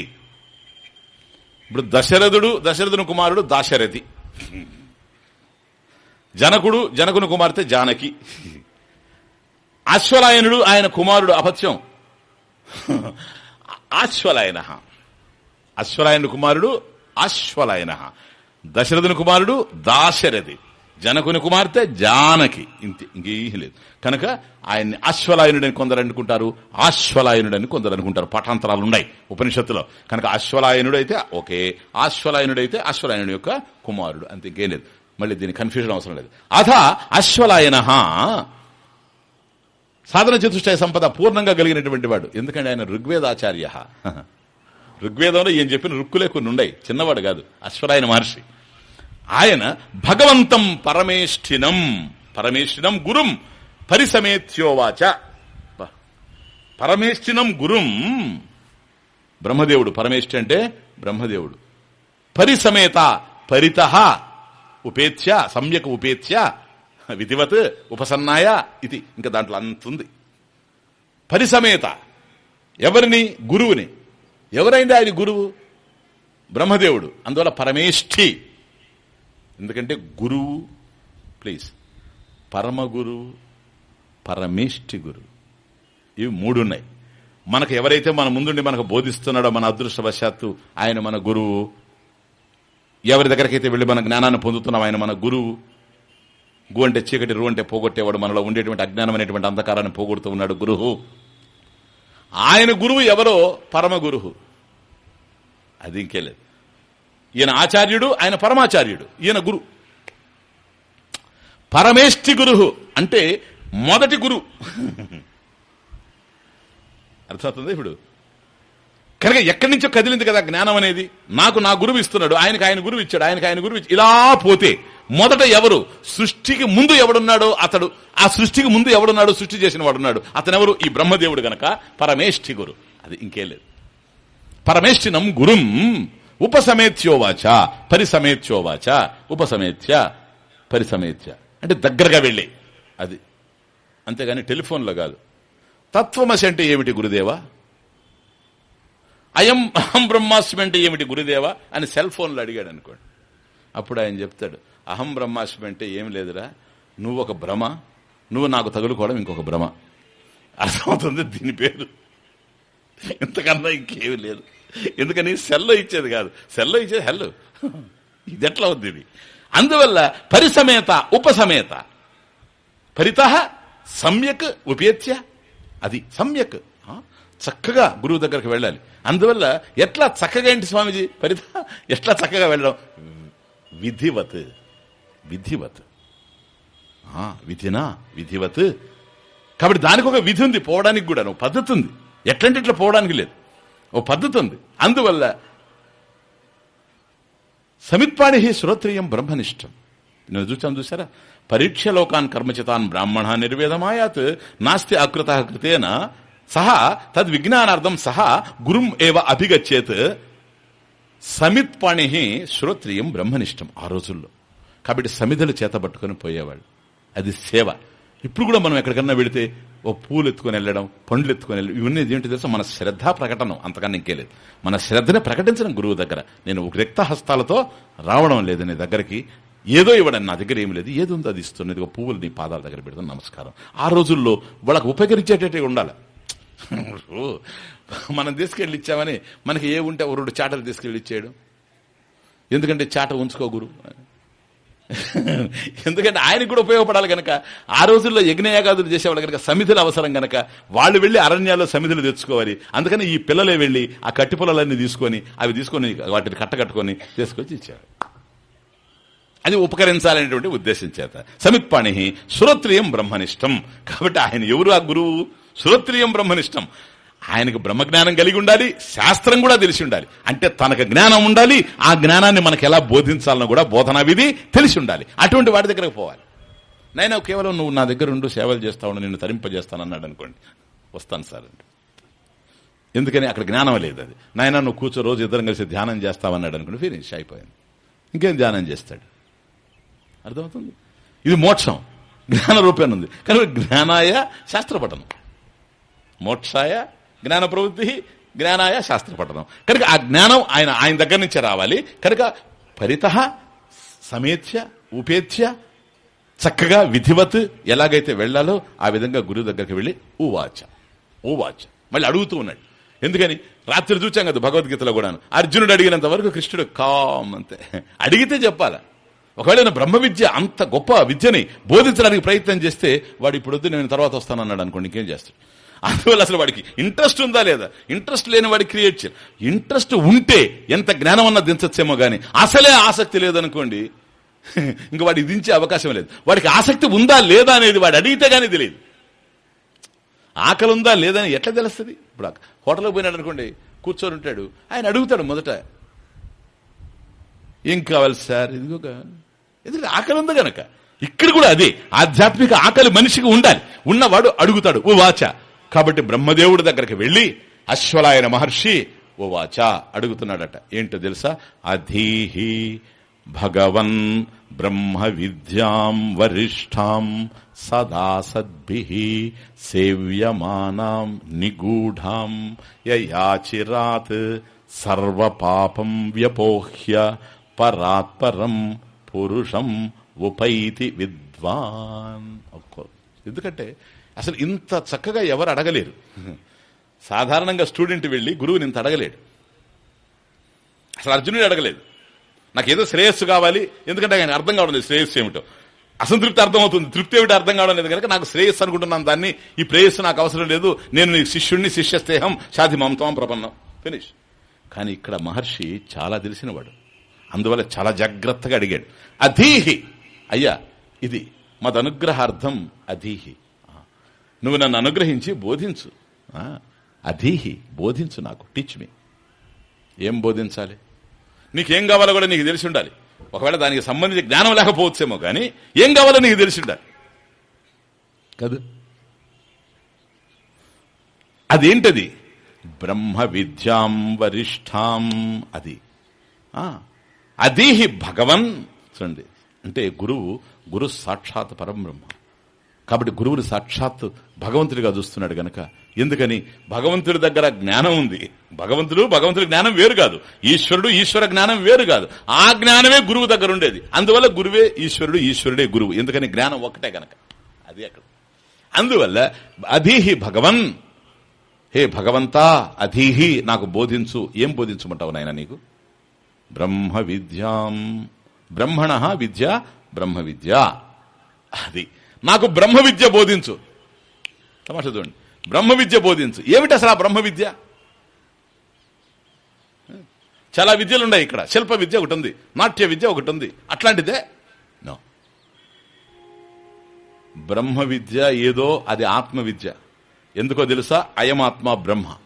ఇప్పుడు దశరథుడు దశరథుని కుమారుడు దాశరథి. జనకుడు జనకుని కుమార్తె జానకి. అశ్వలాయనుడు ఆయన కుమారుడు అపత్యం. ఆశ్వలాయన. అశ్వలాయన కుమారుడు అశ్వలాయన దశరథుని కుమారుడు దాశరథి. జనకుని కుమార్తె జానకి. ఇంత ఇంకేం లేదు. కనుక ఆయన్ని అశ్వలాయనుడని కొందరు అనుకుంటారు ఆశ్వలాయనుడని కొందరు అనుకుంటారు. పఠాంతరాలు ఉన్నాయి ఉపనిషత్తులో. కనుక అశ్వలాయనుడు అయితే ఓకే ఆశ్వలాయనుడైతే అశ్వలాయనుడు యొక్క కుమారుడు. అంతే ఇంకేం లేదు. మళ్ళీ దీని కన్ఫ్యూజన్ అవసరం లేదు. అథ అశ్వలాయన సాధన చతుష్టయ సంపద పూర్ణంగా కలిగినటువంటి వాడు. ఎందుకంటే ఆయన ఋగ్వేదాచార్య. ఋగ్వేదంలో ఏం చెప్పిన రుక్కులే కొన్ని ఉన్నాయి చిన్నవాడు కాదు. అశ్వరాయన మహర్షి. ఆయన భగవంతం పరమేష్ఠినం. పరమేష్ఠినం గురుం పరిసమేత్యోవాచ. పరమేష్ఠినం గురుం. బ్రహ్మదేవుడు. పరమేష్ఠి అంటే బ్రహ్మదేవుడు. పరిసమేత పరిత. ఉపేత్య సమ్యక్ ఉపేత్య. విధివత్ ఉపసన్నాయ ఇది. ఇంకా దాంట్లో అంతుంది పరిసమేత ఎవరిని? గురువుని. ఎవరైంది ఆయన గురువు? బ్రహ్మదేవుడు. అందువల్ల పరమేష్ఠి. ఎందుకంటే గురువు ప్లీజ్ పరమగురువు పరమేష్ఠి గురువు. ఇవి మూడు ఉన్నాయి మనకు ఎవరైతే మన ముందుండి మనకు బోధిస్తున్నాడో మన అదృష్టవశాత్తు ఆయన మన గురువు. ఎవరి దగ్గరకైతే వెళ్ళి మన జ్ఞానాన్ని పొందుతున్నాం ఆయన మన గురువు. గు అంటే చీకటి రు అంటే పోగొట్టేవాడు మనలో ఉండేటువంటి అజ్ఞానమైనటువంటి అంధకారాన్ని పోగొడుతూ ఉన్నాడు గురువు. ఆయన గురువు ఎవరో పరమ గురువు. అది ఇంకేలేదు ఈయన ఆచార్యుడు ఆయన పరమాచార్యుడు ఈయన గురు. పరమేష్టి గురువు అంటే మొదటి గురు. అర్థమవుతుంది ఇప్పుడు? కనుక ఎక్కడి నుంచో కదిలింది కదా జ్ఞానం అనేది. నాకు నా గురువు ఇస్తున్నాడు ఆయనకు ఆయన గురువు ఇచ్చాడు ఆయనకు ఆయన గురువు ఇలా పోతే మొదట ఎవరు? సృష్టికి ముందు ఎవడున్నాడో అతడు. ఆ సృష్టికి ముందు ఎవడున్నాడు సృష్టి చేసిన వాడున్నాడు. అతనెవరు? ఈ బ్రహ్మదేవుడు గనక. పరమేష్ఠి గురు. అది ఇంకే లేదు. పరమేష్ఠినం గురుం ఉపసమేత్యోవాచ పరిసమేత్యోవాచ ఉపసమేత్య. పరిసమేత్య. అంటే దగ్గరగా వెళ్ళి. అది. అంతేగాని టెలిఫోన్లో కాదు. తత్వమసి అంటే ఏమిటి గురుదేవా? అయం అహం బ్రహ్మాస్మి అంటే ఏమిటి గురుదేవా? అని సెల్ ఫోన్లో అడిగాడు అనుకోండి అప్పుడు ఆయన చెప్తాడు. అహం బ్రహ్మాస్మి అంటే ఏం లేదురా. నువ్వు ఒక భ్రమ నువ్వు నాకు తగులుకోవడం ఇంకొక భ్రమ. అర్థమవుతుంది దీని పేరు. ఇంతకన్నా ఇంకేమి లేదు. ఎందుకని సెల్లో ఇచ్చేది కాదు. సెల్లో ఇచ్చేది హెల్ ఇది ఎట్లా ఉంది ఇది? అందువల్ల పరిసమేత ఉపసమేత. పరిత సమ్యక్ ఉపేత్య. అది సమ్యక్. చక్కగా గురువు దగ్గరికి వెళ్ళాలి. అందువల్ల ఎట్లా చక్కగా ఏంటి స్వామిజీ? పరిత ఎట్లా చక్కగా వెళ్ళడం? విధివత్. విధివత్. ఆ, విధినా? విధివత్. కాబట్టి దానికి ఒక విధి ఉంది పోవడానికి కూడా ఒక పద్ధతి ఉంది. ఎట్లంటే ఇట్లా పోవడానికి లేదు. ఓ పద్ధతి ఉంది. అందువల్ల సమిత్పాణి శ్రోత్రియం బ్రహ్మనిష్టం. నేను చూసాను చూసారా? పరీక్ష లోకాన్ కర్మచితాన్ బ్రాహ్మణ నిర్వేదమాయాత్ నాస్తి అకృత కృతేన సహా తద్ విజ్ఞానార్థం సహా గురుం ఏవ అభిగచ్చేత్. సమిత్పాణి శ్రోత్రియం బ్రహ్మనిష్టం ఆ రోజుల్లో. కాబట్టి సమిధలు చేతబట్టుకొని పోయేవాళ్ళు. అది సేవ. ఇప్పుడు కూడా మనం ఎక్కడికన్నా వెళితే ఓ పూలు ఎత్తుకొని వెళ్ళడం పండ్లు ఎత్తుకొని వెళ్ళడం ఇవన్నీ ఏంటి తెలుసా? మన శ్రద్ధ ప్రకటన అంతకన్నా ఇంకేలేదు మన శ్రద్ధని ప్రకటించడం గురువు దగ్గర. నేను రిక్త హస్తాలతో రావడం లేదు నీ దగ్గరికి. ఏదో ఇవ్వడం నా దగ్గర ఏం లేదు. ఏదో ఉందో అది ఇస్తున్నది. ఒక పువ్వులు నీ పాదాల దగ్గర పెడతాను. నమస్కారం. ఆ రోజుల్లో వాళ్ళకు ఉపకరించేటట్టు ఉండాలి. మనం తీసుకెళ్ళి ఇచ్చామని మనకి ఏ ఉంటే ఒక రెండు చాటలు తీసుకెళ్ళి ఇచ్చేయడం. ఎందుకంటే చాట ఉంచుకో గురు. ఎందుకంటే ఆయనకు కూడా ఉపయోగపడాలి గనక. ఆ రోజుల్లో యజ్ఞయాగాదులు చేసేవాళ్ళు గనక సమిధులు అవసరం గనక. వాళ్ళు వెళ్ళి అరణ్యాల్లో సమిధులు తెచ్చుకోవాలి. అందుకని ఈ పిల్లలే వెళ్ళి ఆ కట్టి పొలాలన్నీ తీసుకొని అవి తీసుకొని వాటిని కట్టకట్టుకొని తీసుకొచ్చి ఇచ్చారు అది ఉపకరించాలనేటువంటి ఉద్దేశం చేత. సమిత్పాణి శ్రోత్రియం బ్రహ్మనిష్టం. కాబట్టి ఆయన ఎవరు ఆ గురువు? శ్రోత్రియం బ్రహ్మనిష్టం. ఆయనకు బ్రహ్మజ్ఞానం కలిగి ఉండాలి శాస్త్రం కూడా తెలిసి ఉండాలి. అంటే తనకు జ్ఞానం ఉండాలి ఆ జ్ఞానాన్ని మనకు ఎలా బోధించాలనో కూడా బోధనా విధి తెలిసి ఉండాలి. అటువంటి వాడి దగ్గరకు పోవాలి. నైనా కేవలం నువ్వు నా దగ్గర ఉండు సేవలు చేస్తావు నిన్ను తరింపజేస్తాను అన్నాడు అనుకోండి. వస్తాను సార్ అంటే ఎందుకని అక్కడ జ్ఞానం లేదు అది. నాయన నువ్వు కూర్చో రోజు ఇద్దరం కలిసి ధ్యానం చేస్తావన్నాడు అనుకోండి ఫినిష్ అయిపోయింది. ఇంకేం ధ్యానం చేస్తాడు? అర్థమవుతుంది? ఇది మోక్షం. జ్ఞాన రూపేణ ఉంది కనుక జ్ఞానాయ శాస్త్ర పఠనం మోక్షాయ జ్ఞాన ప్రవృత్తి జ్ఞానాయ శాస్త్ర పఠనం కనుక ఆ జ్ఞానం ఆయన ఆయన దగ్గర నుంచే రావాలి. కనుక పరిత సమేత్య ఉపేత్య చక్కగా విధివత్ ఎలాగైతే వెళ్ళాలో ఆ విధంగా గురువు దగ్గరికి వెళ్ళి ఊవాచ ఊవాచ. మళ్ళీ అడుగుతూ ఉన్నాడు. ఎందుకని? రాత్రి చూచాం కదా భగవద్గీతలో కూడాను. అర్జునుడు అడిగినంత వరకు కృష్ణుడు కామ్ అంతే. అడిగితే చెప్పాల. ఒకవేళ బ్రహ్మ విద్య అంత గొప్ప విద్యని బోధించడానికి ప్రయత్నం చేస్తే వాడు ఇప్పుడు వద్దు నేను తర్వాత వస్తానన్నాడు అనుకోండి ఇంకేం చేస్తాడు? అందువల్ల అసలు వాడికి ఇంట్రెస్ట్ ఉందా లేదా? ఇంట్రెస్ట్ లేని వాడికి క్రియేట్ చేయాలి ఇంట్రెస్ట్ ఉంటే ఎంత జ్ఞానం అన్నా దించచ్చేమో కానీ అసలే ఆసక్తి లేదనుకోండి ఇంక వాడికి దించే అవకాశం లేదు. వాడికి ఆసక్తి ఉందా లేదా అనేది వాడు అడిగితే కానీ తెలియదు. ఆకలి ఉందా లేదని ఎట్లా తెలుస్తుంది? ఇప్పుడు హోటల్కి పోయినాడు అనుకోండి కూర్చొని ఉంటాడు ఆయన అడుగుతాడు మొదట ఏం కావాలి సార్? ఇదిగో ఒక ఎందుకంటే ఆకలి ఉంది గనక. ఇక్కడ కూడా అదే ఆధ్యాత్మిక ఆకలి మనిషికి ఉండాలి. ఉన్నవాడు అడుగుతాడు ఓ వాచ కాబట్టి బ్రహ్మదేవుడి దగ్గరికి వెళ్ళి అశ్వలాయన మహర్షి ఓ వాచ అడుగుతున్నాడట. ఏంటో తెలుసా? అధీహి భగవన్ బ్రహ్మ విద్యాం వరిష్టాం సదా సద్భి సేవ్యమానాం నిగూఢాం యయాచిరాత్ సర్వపాపం వ్యపోహ్య పరాత్పరం పురుషం ఉపైతి విద్వాన్. ఎందుకంటే అసలు ఇంత చక్కగా ఎవరు అడగలేరు. సాధారణంగా స్టూడెంట్ వెళ్ళి గురువుని ఇంత అడగలేడు. అసలు అర్జునుడు అడగలేదు. నాకేదో శ్రేయస్సు కావాలి ఎందుకంటే ఆయన అర్థం కావడం లేదు శ్రేయస్సు ఏమిటో. అసంతృప్తి అర్థమవుతుంది. తృప్తి ఏమిటి అర్థం కావడం లేదు కనుక నాకు శ్రేయస్సు అనుకుంటున్నాను దాన్ని. ఈ ప్రేయస్సు నాకు అవసరం లేదు. నేను నీ శిష్యుణ్ణి శిష్యస్తేహం షాది మమతం ప్రపన్నం. ఫినిష్ కానీ ఇక్కడ మహర్షి చాలా తెలిసినవాడు. అందువల్ల చాలా జాగ్రత్తగా అడిగాడు. అధీహి. అయ్యా ఇది మదనుగ్రహార్థం అధీహి. నువ్వు నన్ను అనుగ్రహించి బోధించు. ఆ, అధీహి బోధించు నాకు టీచ్ మీ ఏం బోధించాలి? నీకేం కావాలో కూడా నీకు తెలిసి ఉండాలి. ఒకవేళ దానికి సంబంధించి జ్ఞానం లేకపోవచ్చేమో కానీ ఏం కావాలో నీకు తెలిసి ఉండాలి. కాదు. అదేంటది? బ్రహ్మ విద్యాం వరిష్టాం అది. ఆ, అదీహి భగవన్ చూడండి అంటే గురువు గురు సాక్షాత్ పరబ్రహ్మ. కాబట్టి గురువుని సాక్షాత్ భగవంతుడిగా చూస్తున్నాడు గనక. ఎందుకని? భగవంతుడి దగ్గర జ్ఞానం ఉంది. భగవంతుడు భగవంతుడి జ్ఞానం వేరు కాదు. ఈశ్వరుడు ఈశ్వర జ్ఞానం వేరు కాదు. ఆ జ్ఞానమే గురువు దగ్గర ఉండేది. అందువల్ల గురువే ఈశ్వరుడు ఈశ్వరుడే గురువు. ఎందుకని? జ్ఞానం ఒక్కటే గనక. అది అక్కడ. అందువల్ల అధీహి భగవన్. హే భగవంతా అధీహి నాకు బోధించు. ఏం బోధించమంటావు నాయన నీకు? బ్రహ్మ విద్యాం. బ్రహ్మణ విద్య బ్రహ్మ విద్య. అది. నాకు బ్రహ్మ విద్య బోధించు. తమాష చూడండి. బ్రహ్మ విద్య బోధించు. ఏమిటి అసలు ఆ బ్రహ్మ విద్య? చాలా విద్యలు ఉన్నాయి ఇక్కడ. శిల్ప విద్య ఒకటి ఉంది. నాట్య విద్య ఒకటి ఉంది. అట్లాంటిదే? నో బ్రహ్మ విద్య ఏదో అది ఆత్మ విద్య. ఎందుకో తెలుసా? అయం ఆత్మ బ్రహ్మ.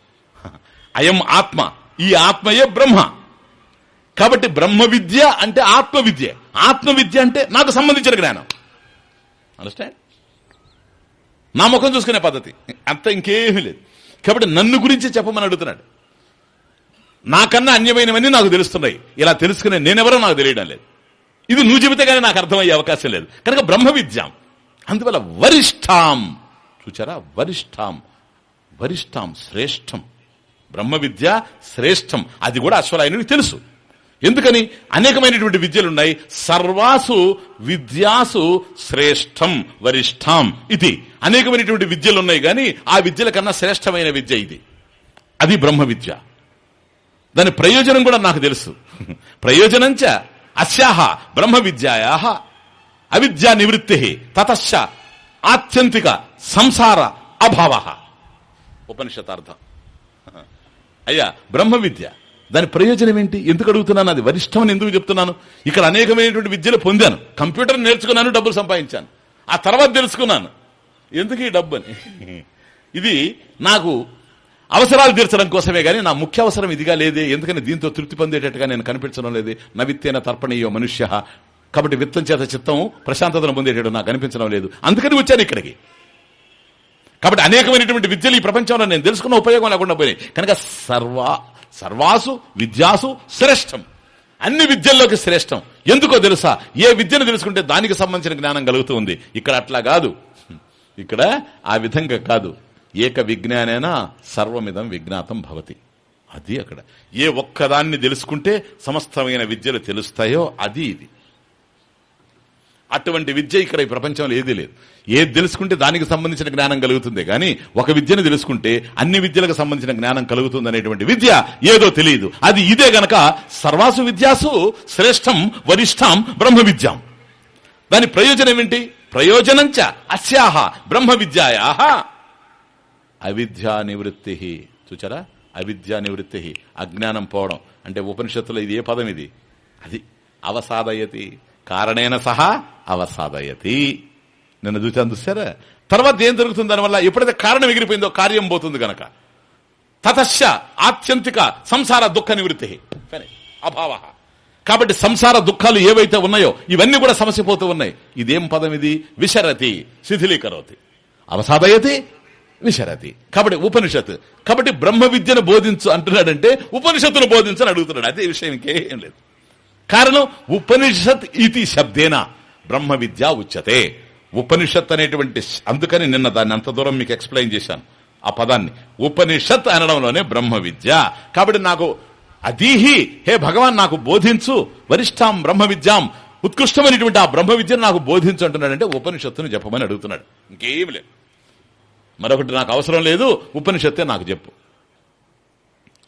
అయం ఆత్మ. ఈ ఆత్మయే బ్రహ్మ. కాబట్టి బ్రహ్మ విద్య అంటే ఆత్మ విద్య. ఆత్మ విద్య అంటే నాకు సంబంధించిన జ్ఞానం. అండర్స్టాండ్ నా ముఖం చూసుకునే పద్ధతి. అంత ఇంకేమీ లేదు. కాబట్టి నన్ను గురించి చెప్పమని అడుగుతున్నాడు. నాకన్నా అన్యమైనవన్నీ నాకు తెలుస్తున్నాయి. ఇలా తెలుసుకునే నేనెవరో నాకు తెలియడం లేదు. ఇది నువ్వు చెబితే కానీ నాకు అర్థమయ్యే అవకాశం లేదు. కనుక బ్రహ్మ విద్యాం. అందువల్ల వరిష్టాం చూచారా? వరిష్టాం వరిష్టాం శ్రేష్టం. బ్రహ్మ విద్య శ్రేష్టం. అది కూడా అశ్వరాయనుడికి తెలుసు. ఎందుకని? అనేకమైనటువంటి విద్యలు ఉన్నాయి సర్వాసు విద్యాసు శ్రేష్టం వరిష్టం ఇది. అనేకమైనటువంటి విద్యలు ఉన్నాయి కానీ ఆ విద్యల కన్నా శ్రేష్టమైన విద్య ఇది. అది బ్రహ్మ విద్య. దాని ప్రయోజనం కూడా నాకు తెలుసు. ప్రయోజనంచ అస్యాహ బ్రహ్మ విద్యాయా అవిద్యా నివృత్తి తతశ్చ ఆత్యంతిక సంసార అభావ. ఉపనిషతార్థం అయ్యా బ్రహ్మ విద్య. దాని ప్రయోజనం ఏంటి? ఎందుకు అడుగుతున్నాను? అది వరిష్టమని ఎందుకు చెప్తున్నాను? ఇక్కడ అనేకమైనటువంటి విద్యలు పొందాను. కంప్యూటర్ నేర్చుకున్నాను డబ్బులు సంపాదించాను. ఆ తర్వాత తెలుసుకున్నాను. ఎందుకు ఈ డబ్బు అని? ఇది నాకు అవసరాలు తీర్చడం కోసమే కానీ నా ముఖ్య అవసరం ఇదిగా లేదే. ఎందుకని దీంతో తృప్తి పొందేటట్టుగా నేను కనిపించడం లేదే. నవిత్తేన తర్పణీయో మనుష్య. కాబట్టి విత్తం చేత చిత్తం ప్రశాంతతను పొందేటట్టు నాకు కనిపించడం లేదు. అందుకని వచ్చాను ఇక్కడికి. కాబట్టి అనేకమైనటువంటి విద్యలు ఈ ప్రపంచంలో నేను తెలుసుకున్న ఉపయోగం లేకుండా పోయినాయి. కనుక సర్వ సర్వాసు విద్యాసు శ్రేష్టం. అన్ని విద్యల్లోకి శ్రేష్టం. ఎందుకో తెలుసా? ఏ విద్యను తెలుసుకుంటే దానికి సంబంధించిన జ్ఞానం కలుగుతూ ఉంది. ఇక్కడ అట్లా కాదు. ఇక్కడ ఆ విధంగా కాదు. ఏక విజ్ఞానేనా సర్వమిదం విజ్ఞాతం భవతి. అది అక్కడ. ఏ ఒక్కదాన్ని తెలుసుకుంటే సమస్తమైన విద్యలు తెలుస్తాయో అది ఇది. అటువంటి విద్య ఇక్కడ ఈ ప్రపంచంలో ఏదీ లేదు. ఏది తెలుసుకుంటే దానికి సంబంధించిన జ్ఞానం కలుగుతుంది. కానీ ఒక విద్యను తెలుసుకుంటే అన్ని విద్యలకు సంబంధించిన జ్ఞానం కలుగుతుంది అనేటువంటి విద్య ఏదో తెలియదు. అది ఇదే గనక సర్వాసు విద్యాసు శ్రేష్టం వరిష్టం బ్రహ్మ విద్యాం. దాని ప్రయోజనం ఏంటి ప్రయోజనంచ అస్యాహ బ్రహ్మ విద్యాయా అవిద్యా నివృత్తి చూచారా? అవిద్యా నివృత్తి అజ్ఞానం పోవడం. అంటే ఉపనిషత్తులో ఇది ఏ పదం ఇది? అది అవసాదయతి. కారణేన సహా అవసాదయతి. నిన్న చూసాను చూసారా తర్వాత ఏం జరుగుతుంది? దానివల్ల ఎప్పుడైతే కారణం ఎగిరిపోయిందో కార్యం పోతుంది గనక. తతశ్చ ఆత్యంతిక సంసార దుఃఖ నివృత్తి. అభావ. కాబట్టి సంసార దుఃఖాలు ఏవైతే ఉన్నాయో ఇవన్నీ కూడా సమస్య పోతూ ఉన్నాయి. ఇదేం పదం ఇది? విశరతి శిథిలీకరోతి. అవసాదయతి విశరతి. కాబట్టి ఉపనిషత్ కాబట్టి బ్రహ్మ విద్యను బోధించు అంటున్నాడంటే ఉపనిషత్తును బోధించని అడుగుతున్నాడు. అదే విషయం ఇంకేం లేదు. కారణం ఉపనిషత్ ఇది శబ్దేనా. బ్రహ్మ విద్య ఉచ్యతే. ఉపనిషత్ అనేటువంటి అందుకని నిన్న దాన్ని అంత దూరం మీకు ఎక్స్ప్లెయిన్ చేశాను. ఆ పదాన్ని. ఉపనిషత్ అనడంలోనే బ్రహ్మ విద్య. కాబట్టి నాకు అదీహి హే భగవాన్ నాకు బోధించు. వరిష్టాం బ్రహ్మ విద్యాం. ఉత్కృష్టమైనటువంటి ఆ బ్రహ్మ విద్యను నాకు బోధించు అంటున్నాడంటే ఉపనిషత్తును చెప్పమని అడుగుతున్నాడు. ఇంకేం లేదు. మరొకటి నాకు అవసరం లేదు ఉపనిషత్తే నాకు చెప్పు.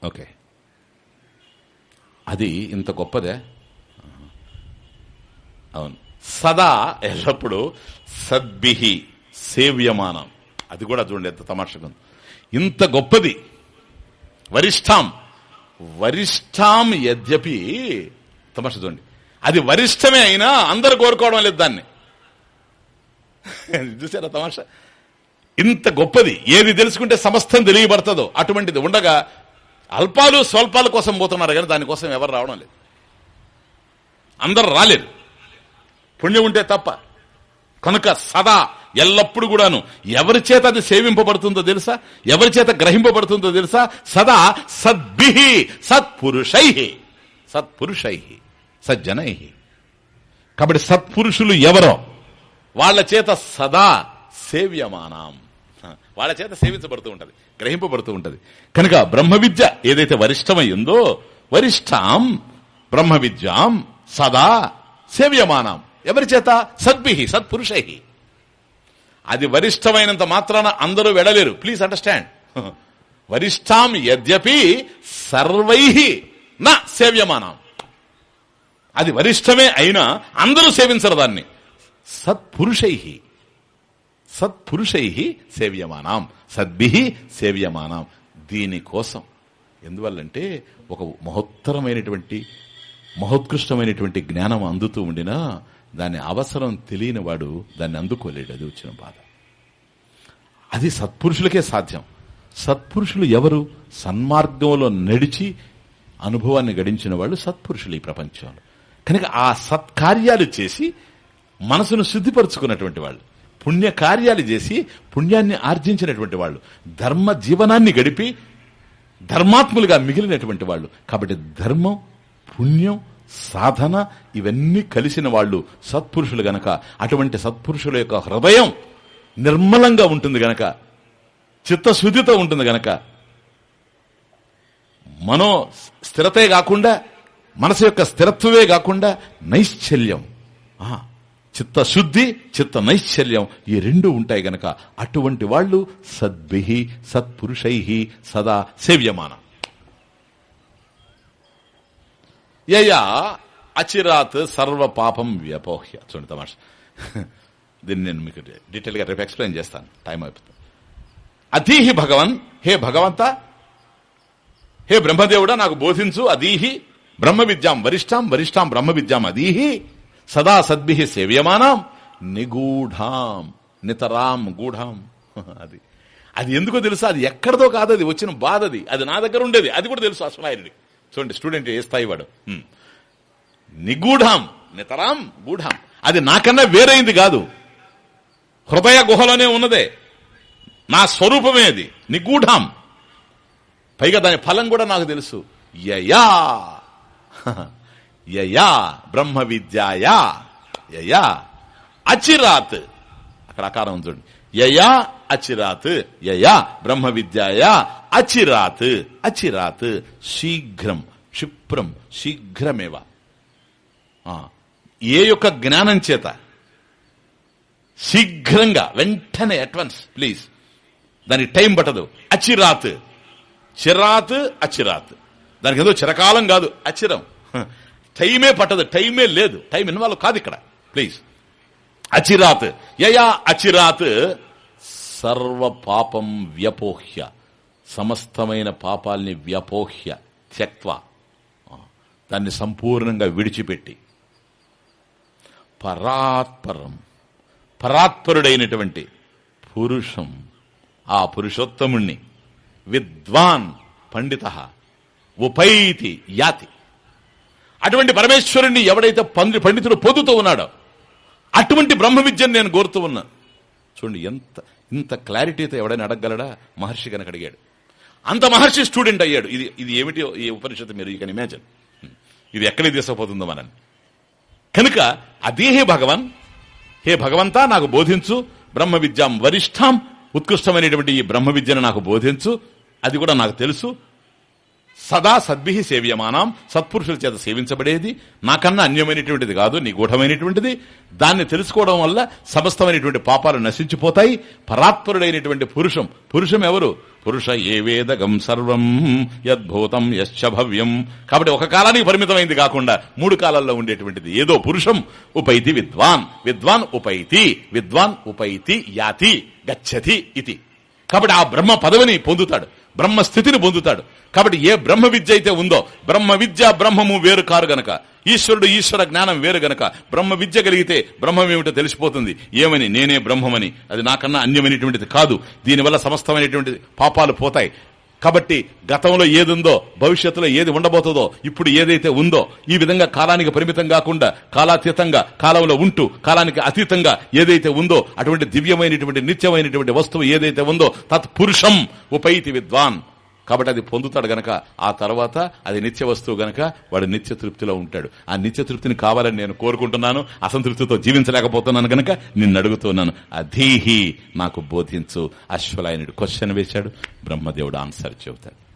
ఓకే. అది ఇంత గొప్పదే? అవును. సదా ఎల్లప్పుడూ సద్భిహి సేవ్యమానం. అది కూడా చూడండి ఎంత తమాషగా ఇంత గొప్పది. వరిష్టాం వరిష్టాం యద్యపి తమాష చూడండి. అది వరిష్టమే అయినా అందరు కోరుకోవడం లేదు దాన్ని. చూసారా తమాష? ఇంత గొప్పది. ఏది తెలుసుకుంటే సమస్తం తెలియబడుతుందో అటువంటిది ఉండగా అల్పాలు స్వల్పాల కోసం పోతున్నారు కానీ దానికోసం ఎవరు రావడం లేదు. అందరు రాలేదు. పుణ్యం ఉంటే తప్ప. కనుక సదా ఎల్లప్పుడు కూడాను ఎవరి చేత అది సేవింపబడుతుందో తెలుసా? ఎవరి చేత గ్రహింపబడుతుందో తెలుసా? సదా సద్భి సత్పురుషై. సత్పురుషై సజ్జనై. కాబట్టి సత్పురుషులు ఎవరో? వాళ్ళ చేత సదా సేవ్యమానం. వాళ్ళ చేత సేవించబడుతూ ఉంటది గ్రహింపబడుతూ ఉంటది. కనుక బ్రహ్మ విద్య ఏదైతే వరిష్టమైందో వరిష్టాం బ్రహ్మ విద్యాం సదా సేవ్యమానం. ఎవరి చేత? సద్భి సత్పురుషై అది వరిష్టమైనంత మాత్రాన అందరూ వెడలేరు. ప్లీజ్ అండర్స్టాండ్ వరిష్టాం యద్యపి సర్వై నా సేవ్యమానం. అది వరిష్టమే అయినా అందరూ సేవించరు దాన్ని. సత్పురుషై సత్పురుషై సేవ్యమానం. సద్భి సేవ్యమానం. దీనికోసం ఎందువల్లంటే ఒక మహోత్తరమైనటువంటి మహోత్కృష్టమైనటువంటి జ్ఞానం అందుతూ ఉండినా దాని అవసరం తెలియని వాడు దాన్ని అందుకోలేడు. అది వచ్చిన బాధ. అది సత్పురుషులకే సాధ్యం. సత్పురుషులు ఎవరు? సన్మార్గంలో నడిచి అనుభవాన్ని గడించిన వాళ్ళు సత్పురుషులు ఈ ప్రపంచంలో. కనుక ఆ సత్కార్యాలు చేసి మనసును శుద్ధిపరుచుకున్నటువంటి వాళ్ళు పుణ్యకార్యాలు చేసి పుణ్యాన్ని ఆర్జించినటువంటి వాళ్ళు ధర్మ జీవనాన్ని గడిపి ధర్మాత్ములుగా మిగిలినటువంటి వాళ్ళు. కాబట్టి ధర్మం పుణ్యం సాధన ఇవన్నీ కలిసిన వాళ్ళు సత్పురుషులు గనక అటువంటి సత్పురుషుల యొక్క హృదయం నిర్మలంగా ఉంటుంది గనక చిత్తశుద్ధితో ఉంటుంది గనక మనో స్థిరతే కాకుండా మనసు యొక్క స్థిరత్వమే కాకుండా నైశ్చల్యం. చిత్తశుద్ధి చిత్త నైశ్చల్యం ఈ రెండు ఉంటాయి గనక. అటువంటి వాళ్ళు సద్భి సత్పురుషై సదా సేవ్యమానం. యయా అచిరాత్ సర్వ పాపం వ్యపోహ్య. చూడండి తమాష. దీన్ని నేను మీకు డీటెయిల్గా రేపు ఎక్స్ప్లెయిన్ చేస్తాను. టైం అయిపోతుంది. అధీహి భగవన్. హే భగవంత. హే బ్రహ్మదేవుడా నాకు బోధించు అదీహి బ్రహ్మ విద్యాం వరిష్టాం వరిష్టాం బ్రహ్మ విద్యాం అదీహి సదా సద్భి సేవ్యమానాం. నిగూఢాం. నితరాం గూఢాం. అది. అది ఎందుకో తెలుసా? అది ఎక్కడదో కాదు అది. వచ్చిన బాధది అది. నా దగ్గర ఉండేది. అది కూడా తెలుసు అసలు చూడండి స్టూడెంట్ ఏ స్థాయి వాడు. నిగూఢం నితరాం గూఢం. అది నాకన్నా వేరైంది కాదు. హృదయ గుహలోనే ఉన్నదే. నా స్వరూపమే అది. నిగూఢం. పైగా దాని ఫలం కూడా నాకు తెలుసు. యయా. యయా బ్రహ్మ విద్యాయా యయా. అచిరాత్. అక్కడ అకారం చూడండి. యయా అచిరాత్ యయా బ్రహ్మ విద్యాయా అచిరాత్ అచిరాత్ శీఘ్రం క్షిప్రం శీఘ్రమేవ. ఏ యొక్క జ్ఞానం చేత? శీఘ్రంగా వెంటనే అడ్వాన్స్ ప్లీజ్ దానికి టైం పట్టదు. అచిరాత్. చిరాత్ అచిరాత్. దానికి ఏదో చిరకాలం కాదు అచిరం. టైమే పట్టదు టైమే లేదు. టైం ఇన్వాల్వ్ కాదు ఇక్కడ ప్లీజ్ అచిరాత్. యయా అచిరాత్. సర్వ పాపం వ్యపోహ్య. సమస్తమైన పాపాల్ని వ్యపోహ్య. త్యక్వ దాన్ని సంపూర్ణంగా విడిచిపెట్టి. పరాత్పరం. పరాత్పరుడైనటువంటి పురుషం ఆ పురుషోత్తముణ్ణి విద్వాన్ పండిత ఉపైతి యాతి. అటువంటి పరమేశ్వరుణ్ణి ఎవడైతే పండితుడు పొందుతూ ఉన్నాడో అటువంటి బ్రహ్మ విద్యను నేను కోరుతూ ఉన్నా. చూడండి ఎంత ఇంత క్లారిటీతో ఎవడైనా అడగగలడా? మహర్షి కనుక అడిగాడు. అంత మహర్షి స్టూడెంట్ అయ్యాడు. ఇది ఇది ఏమిటి ఈ ఉపనిషత్తు మీరు యూ కెన్ ఇమాజిన్ ఇది ఎక్కడికి తీసుకుపోతుందో మనని. కనుక అదే హే భగవాన్. హే భగవంతా నాకు బోధించు. బ్రహ్మ విద్యాం వరిష్టాం ఉత్కృష్టమైనటువంటి ఈ బ్రహ్మ విద్యను నాకు బోధించు. అది కూడా నాకు తెలుసు. సదా సద్భి సేవ్యమానం సత్పురుషుల చేత సేవించబడేది. నాకన్నా అన్యమైనటువంటిది కాదు నిగూఢమైనటువంటిది దాన్ని తెలుసుకోవడం వల్ల సమస్తమైనటువంటి పాపాలు నశించిపోతాయి. పరాత్పరుడైనటువంటి పురుషం పురుషం ఎవరు? పురుష ఏ వేదగం సర్వం యద్భూతం యశ్చ భవ్యం. కాబట్టి ఒక కాలానికి పరిమితమైంది కాకుండా మూడు కాలాల్లో ఉండేటువంటిది. ఏదో పురుషం ఉపైతి విద్వాన్. విద్వాన్ ఉపైతి విద్వాన్ ఉపైతి యాతి గచ్చతి ఇది. కాబట్టి ఆ బ్రహ్మ పదవిని పొందుతాడు. బ్రహ్మ స్థితిని పొందుతాడు. కాబట్టి ఏ బ్రహ్మ విద్య అయితే ఉందో బ్రహ్మ విద్య బ్రహ్మము వేరు కారు గనక ఈశ్వరుడు ఈశ్వర జ్ఞానం వేరు గనక బ్రహ్మ విద్య కలిగితే బ్రహ్మమేమిటో తెలిసిపోతుంది. ఏమని? నేనే బ్రహ్మమని. అది నాకన్నా అన్యమైనటువంటిది కాదు. దీనివల్ల సమస్తమైనటువంటి పాపాలు పోతాయి. కాబట్టి గతంలో ఏది ఉందో భవిష్యత్తులో ఏది ఉండబోతుందో ఇప్పుడు ఏదైతే ఉందో ఈ విధంగా కాలానికి పరిమితం కాకుండా కాలాతీతంగా కాలంలో ఉంటూ కాలానికి అతీతంగా ఏదైతే ఉందో అటువంటి దివ్యమైనటువంటి నిత్యమైనటువంటి వస్తువు ఏదైతే ఉందో తత్పురుషం ఉపైతి విద్వాన్. కాబట్టి అది పొందుతాడు గనక ఆ తర్వాత అది నిత్య వస్తువు గనక వాడు నిత్య తృప్తిలో ఉంటాడు. ఆ నిత్య తృప్తిని కావాలని నేను కోరుకుంటున్నాను అసంతృప్తితో జీవించలేకపోతున్నాను గనక నిన్ను అడుగుతున్నాను అధీహి నాకు బోధించు. అశ్వలాయనుడు క్వశ్చన్ వేశాడు బ్రహ్మదేవుడు ఆన్సర్ చెబుతాడు.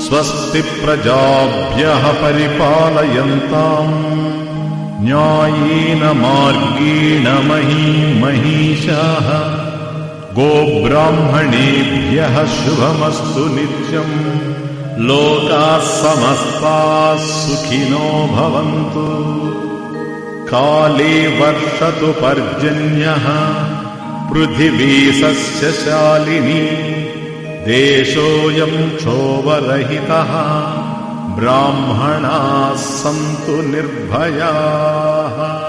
స్వస్తి ప్రజాభ్య పరిపాలయంతా. న్యాయేన మార్గేణ మహీ మహిషా गोब्राह्मणेभ्यः शुभमस्तु नित्यम्। लोकाः समस्ताः सुखिनो भवन्तु। काले वर्षतु पर्जन्यः। पृथिवी सस्यशालिनी देशोऽयम् क्षोभरहितः। ब्राह्मणाः सन्तु निर्भयाः